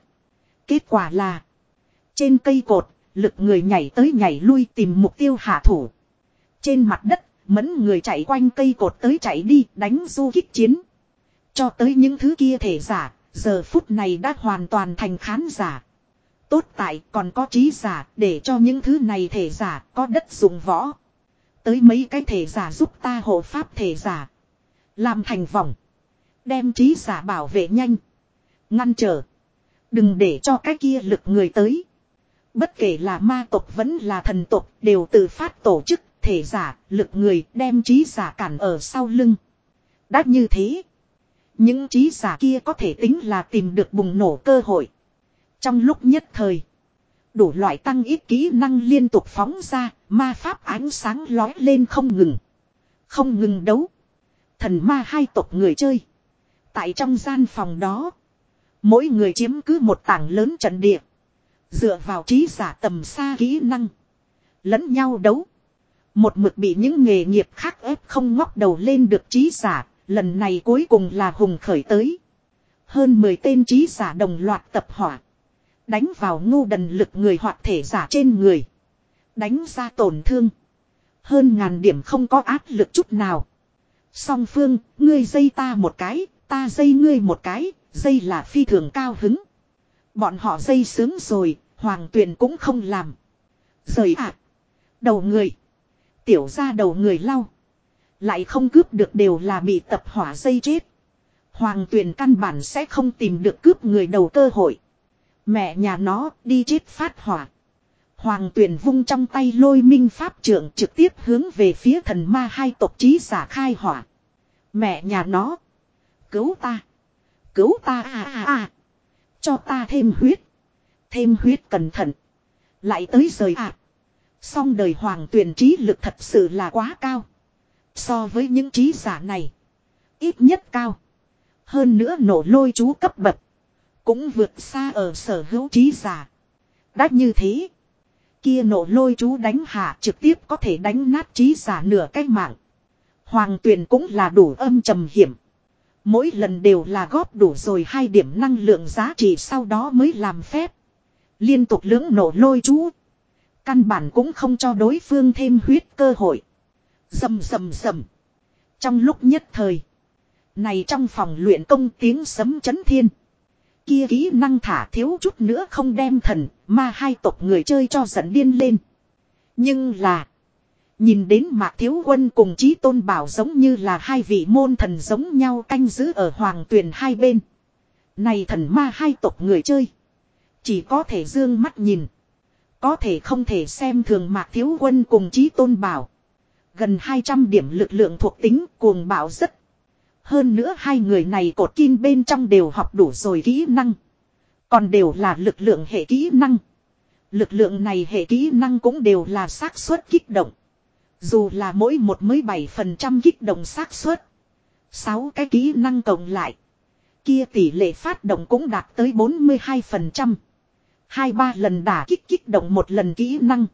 Kết quả là. Trên cây cột, lực người nhảy tới nhảy lui tìm mục tiêu hạ thủ. Trên mặt đất, mẫn người chạy quanh cây cột tới chạy đi đánh du kích chiến. Cho tới những thứ kia thể giả, giờ phút này đã hoàn toàn thành khán giả. Tốt tại còn có trí giả để cho những thứ này thể giả có đất dùng võ. Tới mấy cái thể giả giúp ta hộ pháp thể giả. Làm thành vòng. Đem trí giả bảo vệ nhanh. Ngăn trở. Đừng để cho cái kia lực người tới. Bất kể là ma tộc vẫn là thần tộc đều tự phát tổ chức thể giả, lực người đem trí giả cản ở sau lưng. Đã như thế. Những trí giả kia có thể tính là tìm được bùng nổ cơ hội. Trong lúc nhất thời. Đủ loại tăng ít kỹ năng liên tục phóng ra, ma pháp ánh sáng lói lên không ngừng. Không ngừng đấu. Thần ma hai tộc người chơi. Tại trong gian phòng đó. Mỗi người chiếm cứ một tảng lớn trận địa. Dựa vào trí giả tầm xa kỹ năng. Lẫn nhau đấu. Một mực bị những nghề nghiệp khác ép không ngóc đầu lên được trí giả. Lần này cuối cùng là hùng khởi tới. Hơn 10 tên trí giả đồng loạt tập hỏa. Đánh vào ngu đần lực người hoặc thể giả trên người. Đánh ra tổn thương. Hơn ngàn điểm không có áp lực chút nào. Song phương, ngươi dây ta một cái, ta dây ngươi một cái, dây là phi thường cao hứng. Bọn họ dây sướng rồi, hoàng tuyền cũng không làm. Rời ạ. Đầu người. Tiểu ra đầu người lau. Lại không cướp được đều là bị tập hỏa dây chết. Hoàng tuyền căn bản sẽ không tìm được cướp người đầu cơ hội. Mẹ nhà nó đi chết phát hỏa. Hoàng tuyền vung trong tay lôi minh pháp trưởng trực tiếp hướng về phía thần ma hai tộc trí giả khai hỏa. Mẹ nhà nó. Cứu ta. Cứu ta à à à. Cho ta thêm huyết. Thêm huyết cẩn thận. Lại tới rời ạ. À. Song đời hoàng tuyển trí lực thật sự là quá cao. So với những trí giả này. Ít nhất cao. Hơn nữa nổ lôi chú cấp bậc. Cũng vượt xa ở sở hữu trí giả. Đã như thế. Kia nổ lôi chú đánh hạ trực tiếp có thể đánh nát trí giả nửa cách mạng. Hoàng tuyển cũng là đủ âm trầm hiểm. Mỗi lần đều là góp đủ rồi hai điểm năng lượng giá trị sau đó mới làm phép. Liên tục lưỡng nổ lôi chú. Căn bản cũng không cho đối phương thêm huyết cơ hội. Dầm dầm dầm. Trong lúc nhất thời. Này trong phòng luyện công tiếng sấm chấn thiên. Kia kỹ năng thả thiếu chút nữa không đem thần mà hai tộc người chơi cho giận điên lên. Nhưng là. Nhìn đến mạc thiếu quân cùng chí tôn bảo giống như là hai vị môn thần giống nhau canh giữ ở hoàng tuyền hai bên. Này thần ma hai tộc người chơi. Chỉ có thể dương mắt nhìn. Có thể không thể xem thường mạc thiếu quân cùng chí tôn bảo. Gần 200 điểm lực lượng thuộc tính cuồng bảo rất. Hơn nữa hai người này cột kim bên trong đều học đủ rồi kỹ năng. Còn đều là lực lượng hệ kỹ năng. Lực lượng này hệ kỹ năng cũng đều là xác suất kích động. Dù là mỗi một mới bảy phần trăm kích động xác suất. sáu cái kỹ năng cộng lại. Kia tỷ lệ phát động cũng đạt tới 42%. Hai ba lần đả kích kích động một lần kỹ năng.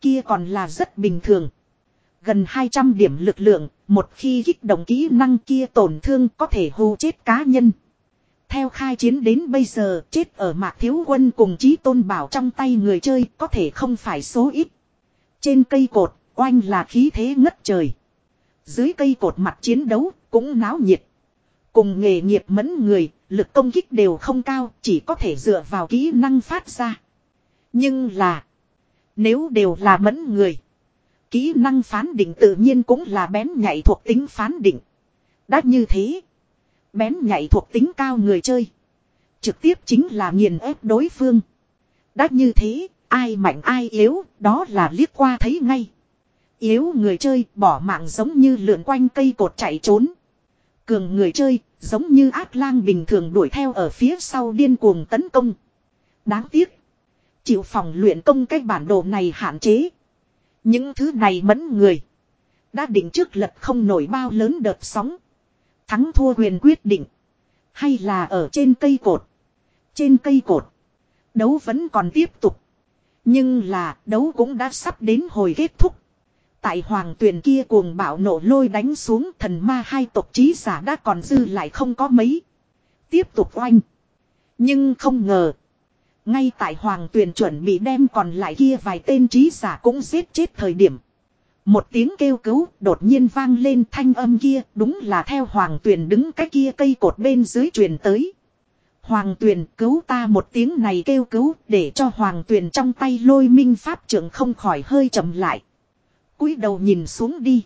Kia còn là rất bình thường. Gần 200 điểm lực lượng, một khi kích động kỹ năng kia tổn thương có thể hù chết cá nhân. Theo khai chiến đến bây giờ, chết ở mạc thiếu quân cùng chí tôn bảo trong tay người chơi có thể không phải số ít. Trên cây cột, oanh là khí thế ngất trời. Dưới cây cột mặt chiến đấu, cũng náo nhiệt. Cùng nghề nghiệp mẫn người, lực công kích đều không cao, chỉ có thể dựa vào kỹ năng phát ra. Nhưng là, Nếu đều là mẫn người. Kỹ năng phán định tự nhiên cũng là bén nhạy thuộc tính phán định. Đã như thế. Bén nhạy thuộc tính cao người chơi. Trực tiếp chính là nghiền ép đối phương. Đã như thế, ai mạnh ai yếu, đó là liếc qua thấy ngay. Yếu người chơi bỏ mạng giống như lượn quanh cây cột chạy trốn. Cường người chơi, giống như ác lang bình thường đuổi theo ở phía sau điên cuồng tấn công. Đáng tiếc. Chịu phòng luyện công cái bản đồ này hạn chế. Những thứ này mẫn người. Đã định trước lật không nổi bao lớn đợt sóng. Thắng thua quyền quyết định. Hay là ở trên cây cột. Trên cây cột. Đấu vẫn còn tiếp tục. Nhưng là đấu cũng đã sắp đến hồi kết thúc. Tại hoàng tuyền kia cuồng bạo nổ lôi đánh xuống thần ma hai tộc trí giả đã còn dư lại không có mấy. Tiếp tục oanh. Nhưng không ngờ. Ngay tại hoàng tuyền chuẩn bị đem còn lại kia vài tên trí giả cũng giết chết thời điểm. Một tiếng kêu cứu đột nhiên vang lên thanh âm kia, đúng là theo hoàng tuyền đứng cái kia cây cột bên dưới truyền tới. Hoàng tuyền cứu ta một tiếng này kêu cứu để cho hoàng tuyền trong tay lôi minh pháp trưởng không khỏi hơi chậm lại cúi đầu nhìn xuống đi.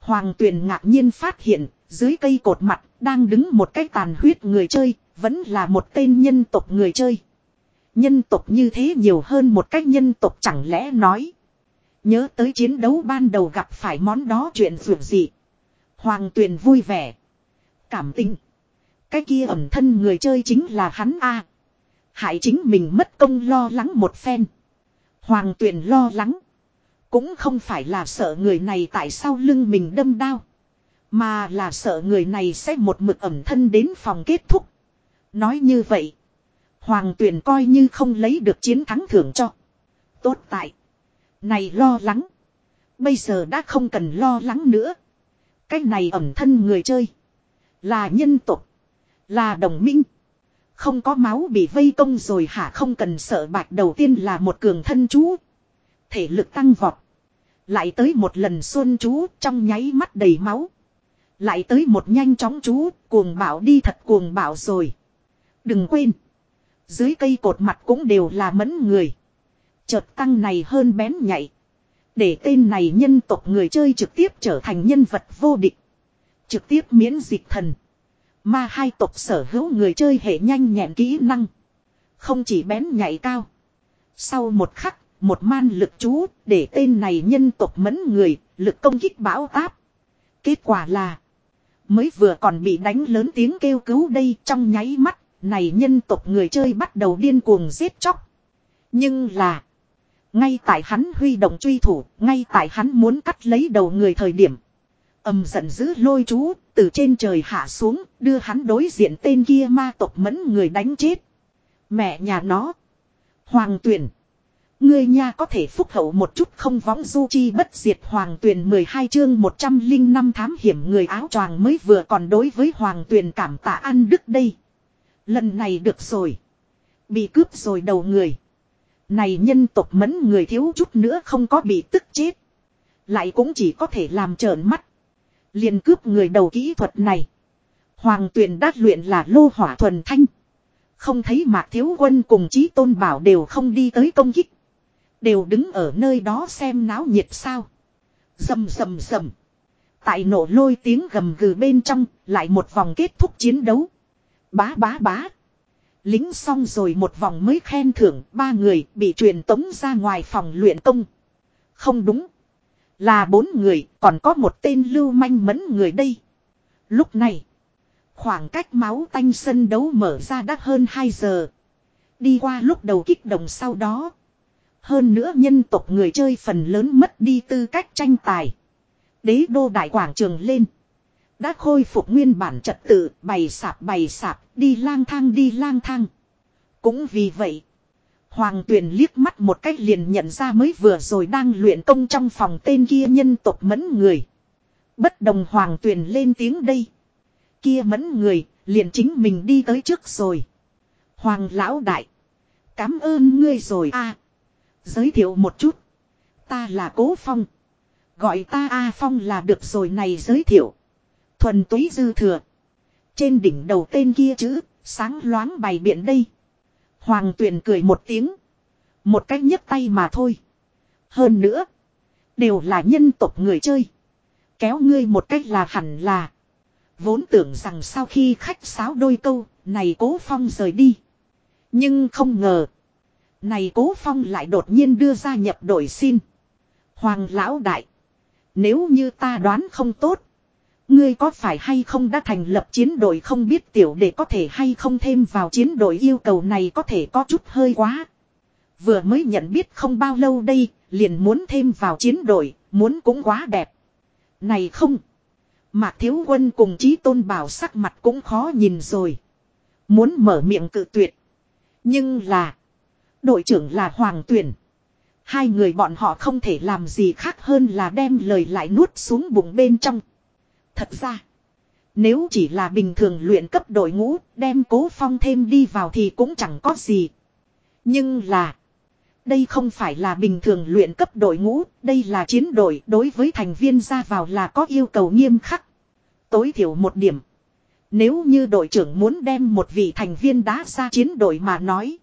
Hoàng tuyền ngạc nhiên phát hiện, dưới cây cột mặt, đang đứng một cái tàn huyết người chơi, vẫn là một tên nhân tộc người chơi. Nhân tộc như thế nhiều hơn một cách nhân tộc chẳng lẽ nói. Nhớ tới chiến đấu ban đầu gặp phải món đó chuyện dù gì. Hoàng tuyền vui vẻ. Cảm tình. Cái kia ẩm thân người chơi chính là hắn a Hại chính mình mất công lo lắng một phen. Hoàng tuyền lo lắng. Cũng không phải là sợ người này tại sao lưng mình đâm đau. Mà là sợ người này sẽ một mực ẩm thân đến phòng kết thúc. Nói như vậy. Hoàng tuyển coi như không lấy được chiến thắng thưởng cho. Tốt tại. Này lo lắng. Bây giờ đã không cần lo lắng nữa. Cái này ẩm thân người chơi. Là nhân tục. Là đồng minh. Không có máu bị vây công rồi hả không cần sợ bạch đầu tiên là một cường thân chú. Thể lực tăng vọt. Lại tới một lần xuân chú trong nháy mắt đầy máu. Lại tới một nhanh chóng chú, cuồng bảo đi thật cuồng bảo rồi. Đừng quên. Dưới cây cột mặt cũng đều là mẫn người. Chợt tăng này hơn bén nhạy. Để tên này nhân tộc người chơi trực tiếp trở thành nhân vật vô địch. Trực tiếp miễn dịch thần. Mà hai tộc sở hữu người chơi hệ nhanh nhẹn kỹ năng. Không chỉ bén nhạy cao. Sau một khắc, một man lực chú, để tên này nhân tộc mẫn người, lực công kích bão táp. Kết quả là, mới vừa còn bị đánh lớn tiếng kêu cứu đây trong nháy mắt, này nhân tộc người chơi bắt đầu điên cuồng giết chóc. Nhưng là, ngay tại hắn huy động truy thủ, ngay tại hắn muốn cắt lấy đầu người thời điểm. ầm giận dữ lôi chú, từ trên trời hạ xuống, đưa hắn đối diện tên kia ma tộc mẫn người đánh chết. Mẹ nhà nó. Hoàng tuyển. Ngươi nha có thể phúc hậu một chút không võng du chi bất diệt hoàng tuyền 12 chương 105 thám hiểm người áo choàng mới vừa còn đối với hoàng tuyền cảm tạ ăn đức đây. Lần này được rồi. Bị cướp rồi đầu người. Này nhân tộc mẫn người thiếu chút nữa không có bị tức chết. Lại cũng chỉ có thể làm trợn mắt. liền cướp người đầu kỹ thuật này. Hoàng tuyền đát luyện là lô hỏa thuần thanh. Không thấy mạc thiếu quân cùng chí tôn bảo đều không đi tới công kích. Đều đứng ở nơi đó xem náo nhiệt sao. Dầm dầm dầm. Tại nổ lôi tiếng gầm gừ bên trong, lại một vòng kết thúc chiến đấu. Bá bá bá. Lính xong rồi một vòng mới khen thưởng, ba người bị truyền tống ra ngoài phòng luyện công. Không đúng. Là bốn người, còn có một tên lưu manh mẫn người đây. Lúc này, khoảng cách máu tanh sân đấu mở ra đã hơn 2 giờ. Đi qua lúc đầu kích động sau đó. Hơn nữa nhân tộc người chơi phần lớn mất đi tư cách tranh tài. Đế đô đại quảng trường lên. Đã khôi phục nguyên bản trật tự, bày sạp bày sạp, đi lang thang đi lang thang. Cũng vì vậy, Hoàng Tuyền liếc mắt một cách liền nhận ra mới vừa rồi đang luyện công trong phòng tên kia nhân tộc mẫn người. Bất đồng Hoàng Tuyền lên tiếng đây. Kia mẫn người, liền chính mình đi tới trước rồi. Hoàng lão đại. cảm ơn ngươi rồi a Giới thiệu một chút. Ta là Cố Phong. Gọi ta A Phong là được rồi này giới thiệu. Thuần túy dư thừa. Trên đỉnh đầu tên kia chữ, sáng loáng bày biện đây. Hoàng tuyền cười một tiếng. Một cách nhấc tay mà thôi. Hơn nữa. Đều là nhân tộc người chơi. Kéo ngươi một cách là hẳn là. Vốn tưởng rằng sau khi khách sáo đôi câu, này cố phong rời đi. Nhưng không ngờ. Này cố phong lại đột nhiên đưa ra nhập đội xin. Hoàng lão đại. Nếu như ta đoán không tốt. Ngươi có phải hay không đã thành lập chiến đội không biết tiểu để có thể hay không thêm vào chiến đội yêu cầu này có thể có chút hơi quá. Vừa mới nhận biết không bao lâu đây, liền muốn thêm vào chiến đội, muốn cũng quá đẹp. Này không. Mạc Thiếu Quân cùng Chí Tôn Bảo sắc mặt cũng khó nhìn rồi. Muốn mở miệng cự tuyệt. Nhưng là. Đội trưởng là Hoàng Tuyển. Hai người bọn họ không thể làm gì khác hơn là đem lời lại nuốt xuống bụng bên trong. Thật ra. Nếu chỉ là bình thường luyện cấp đội ngũ đem cố phong thêm đi vào thì cũng chẳng có gì. Nhưng là. Đây không phải là bình thường luyện cấp đội ngũ, đây là chiến đội đối với thành viên ra vào là có yêu cầu nghiêm khắc. Tối thiểu một điểm. Nếu như đội trưởng muốn đem một vị thành viên đá ra chiến đội mà nói.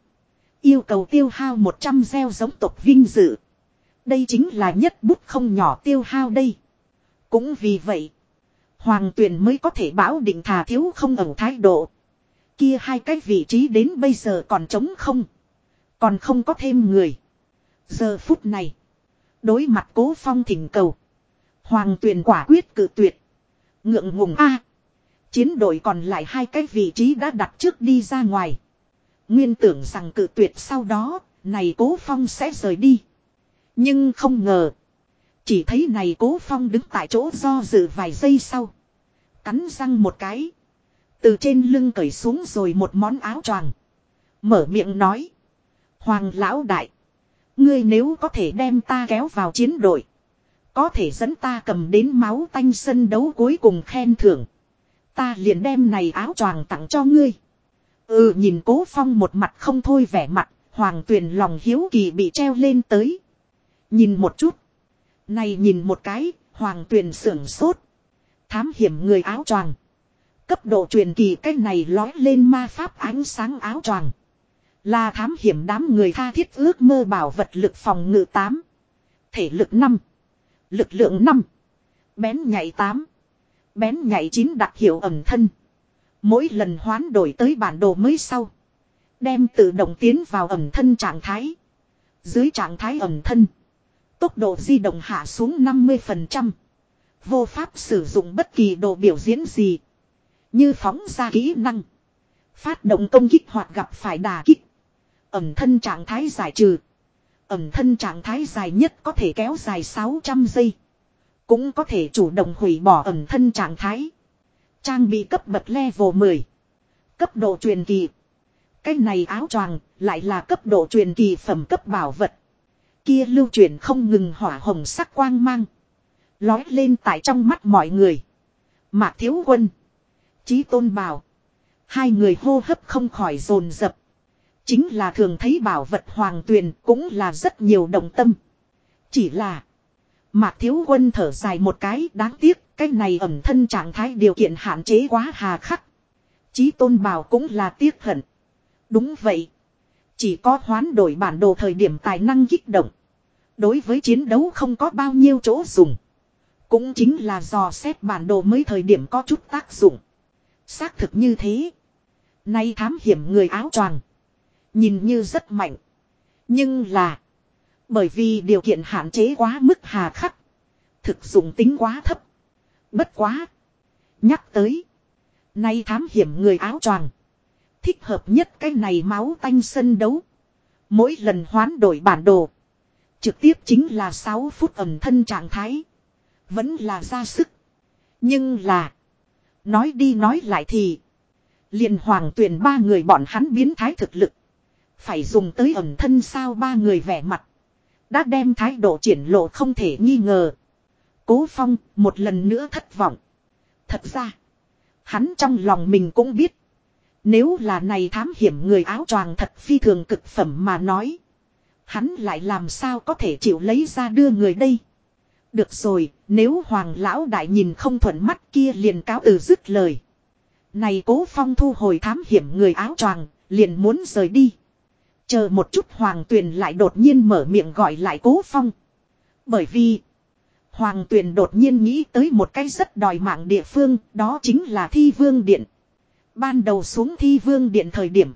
Yêu cầu tiêu hao 100 gieo giống tộc vinh dự. Đây chính là nhất bút không nhỏ tiêu hao đây. Cũng vì vậy. Hoàng tuyền mới có thể bảo định thà thiếu không ẩu thái độ. Kia hai cái vị trí đến bây giờ còn trống không. Còn không có thêm người. Giờ phút này. Đối mặt cố phong thỉnh cầu. Hoàng tuyền quả quyết cự tuyệt. Ngượng ngùng A. chiến đội còn lại hai cái vị trí đã đặt trước đi ra ngoài. Nguyên tưởng rằng cự tuyệt sau đó, này cố phong sẽ rời đi. Nhưng không ngờ. Chỉ thấy này cố phong đứng tại chỗ do dự vài giây sau. Cắn răng một cái. Từ trên lưng cởi xuống rồi một món áo choàng. Mở miệng nói. Hoàng lão đại. Ngươi nếu có thể đem ta kéo vào chiến đội. Có thể dẫn ta cầm đến máu tanh sân đấu cuối cùng khen thưởng. Ta liền đem này áo choàng tặng cho ngươi. Ừ nhìn cố phong một mặt không thôi vẻ mặt. Hoàng tuyền lòng hiếu kỳ bị treo lên tới. Nhìn một chút. Này nhìn một cái. Hoàng tuyền sưởng sốt. Thám hiểm người áo choàng. Cấp độ truyền kỳ cách này lói lên ma pháp ánh sáng áo choàng. Là thám hiểm đám người tha thiết ước mơ bảo vật lực phòng ngự 8. Thể lực 5. Lực lượng 5. Bén nhảy 8. Bén nhảy 9 đặc hiệu ẩm thân. Mỗi lần hoán đổi tới bản đồ mới sau. Đem tự động tiến vào ẩm thân trạng thái. Dưới trạng thái ẩm thân. Tốc độ di động hạ xuống 50%. Vô pháp sử dụng bất kỳ đồ biểu diễn gì. Như phóng ra kỹ năng. Phát động công kích hoặc gặp phải đà kích. Ẩm thân trạng thái giải trừ. Ẩm thân trạng thái dài nhất có thể kéo dài 600 giây. Cũng có thể chủ động hủy bỏ ẩm thân trạng thái. Trang bị cấp bậc level 10. Cấp độ truyền kỳ. Cái này áo choàng lại là cấp độ truyền kỳ phẩm cấp bảo vật. Kia lưu truyền không ngừng hỏa hồng sắc quang mang. Lói lên tại trong mắt mọi người. Mạc thiếu quân. Chí tôn bảo. Hai người hô hấp không khỏi dồn dập. Chính là thường thấy bảo vật hoàng tuyền cũng là rất nhiều đồng tâm. Chỉ là. Mạc thiếu quân thở dài một cái đáng tiếc. Cái này ẩm thân trạng thái điều kiện hạn chế quá hà khắc. Chí tôn bảo cũng là tiếc hận. Đúng vậy. Chỉ có hoán đổi bản đồ thời điểm tài năng kích động. Đối với chiến đấu không có bao nhiêu chỗ dùng. Cũng chính là dò xét bản đồ mới thời điểm có chút tác dụng. Xác thực như thế. Nay thám hiểm người áo choàng. Nhìn như rất mạnh. Nhưng là. Bởi vì điều kiện hạn chế quá mức hà khắc. Thực dụng tính quá thấp. Bất quá. Nhắc tới. Nay thám hiểm người áo choàng. Thích hợp nhất cái này máu tanh sân đấu. Mỗi lần hoán đổi bản đồ. Trực tiếp chính là 6 phút ẩm thân trạng thái. Vẫn là ra sức. Nhưng là. Nói đi nói lại thì. liền hoàng tuyển ba người bọn hắn biến thái thực lực. Phải dùng tới ẩm thân sao ba người vẻ mặt. Đã đem thái độ triển lộ không thể nghi ngờ. Cố phong một lần nữa thất vọng. Thật ra. Hắn trong lòng mình cũng biết. Nếu là này thám hiểm người áo choàng thật phi thường cực phẩm mà nói. Hắn lại làm sao có thể chịu lấy ra đưa người đây. Được rồi, nếu hoàng lão đại nhìn không thuận mắt kia liền cáo từ dứt lời. Này cố phong thu hồi thám hiểm người áo choàng, liền muốn rời đi. Chờ một chút hoàng tuyền lại đột nhiên mở miệng gọi lại cố phong. Bởi vì. Hoàng tuyền đột nhiên nghĩ tới một cái rất đòi mạng địa phương. Đó chính là thi vương điện. Ban đầu xuống thi vương điện thời điểm.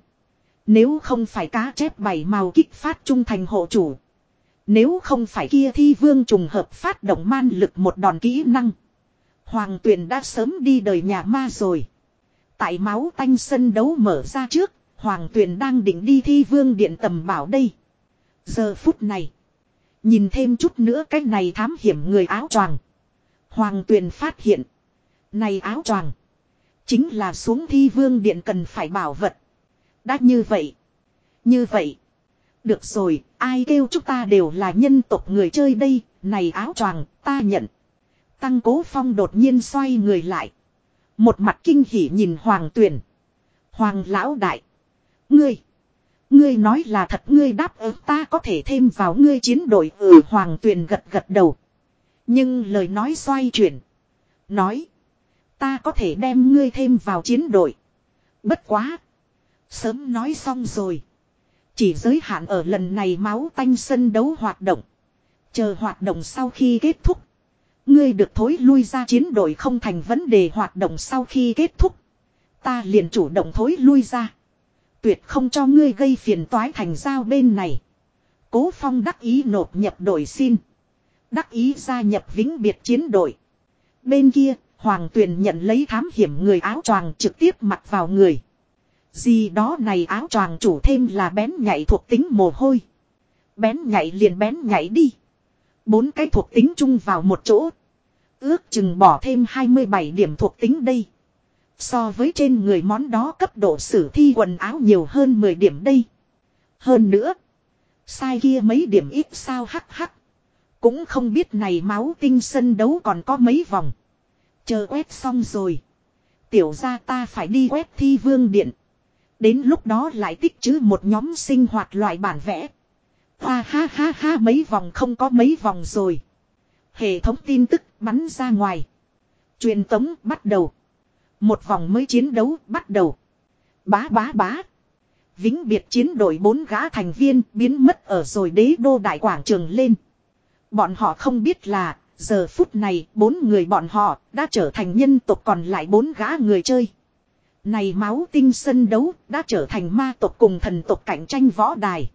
Nếu không phải cá chép bảy màu kích phát trung thành hộ chủ. Nếu không phải kia thi vương trùng hợp phát động man lực một đòn kỹ năng. Hoàng tuyền đã sớm đi đời nhà ma rồi. Tại máu tanh sân đấu mở ra trước, Hoàng tuyền đang định đi thi vương điện tầm bảo đây. Giờ phút này. Nhìn thêm chút nữa cái này thám hiểm người áo choàng. Hoàng tuyền phát hiện. Này áo choàng. Chính là xuống thi vương điện cần phải bảo vật. Đã như vậy. Như vậy. Được rồi, ai kêu chúng ta đều là nhân tộc người chơi đây, này áo choàng, ta nhận. Tăng cố phong đột nhiên xoay người lại. Một mặt kinh hỉ nhìn hoàng tuyển. Hoàng lão đại. Ngươi. Ngươi nói là thật ngươi đáp ứng ta có thể thêm vào ngươi chiến đội ở ừ, hoàng tuyền gật gật đầu. Nhưng lời nói xoay chuyển. Nói. Ta có thể đem ngươi thêm vào chiến đội. Bất quá. Sớm nói xong rồi. Chỉ giới hạn ở lần này máu tanh sân đấu hoạt động. Chờ hoạt động sau khi kết thúc. Ngươi được thối lui ra chiến đội không thành vấn đề hoạt động sau khi kết thúc. Ta liền chủ động thối lui ra. Tuyệt không cho ngươi gây phiền toái thành giao bên này. Cố phong đắc ý nộp nhập đội xin. Đắc ý gia nhập vĩnh biệt chiến đội. Bên kia, Hoàng Tuyền nhận lấy thám hiểm người áo choàng trực tiếp mặc vào người. Gì đó này áo choàng chủ thêm là bén nhạy thuộc tính mồ hôi. Bén nhạy liền bén nhạy đi. Bốn cái thuộc tính chung vào một chỗ. Ước chừng bỏ thêm 27 điểm thuộc tính đây. So với trên người món đó cấp độ sử thi quần áo nhiều hơn 10 điểm đây. Hơn nữa. Sai kia mấy điểm ít sao hắc hắc. Cũng không biết này máu tinh sân đấu còn có mấy vòng. Chờ quét xong rồi. Tiểu ra ta phải đi quét thi vương điện. Đến lúc đó lại tích chứ một nhóm sinh hoạt loại bản vẽ. Hoa ha ha ha, mấy vòng không có mấy vòng rồi. Hệ thống tin tức bắn ra ngoài. Truyền tống bắt đầu. Một vòng mới chiến đấu bắt đầu. Bá bá bá. Vĩnh biệt chiến đội bốn gã thành viên biến mất ở rồi đế đô đại quảng trường lên. Bọn họ không biết là, giờ phút này bốn người bọn họ đã trở thành nhân tộc còn lại bốn gã người chơi. Này máu tinh sân đấu đã trở thành ma tộc cùng thần tộc cạnh tranh võ đài.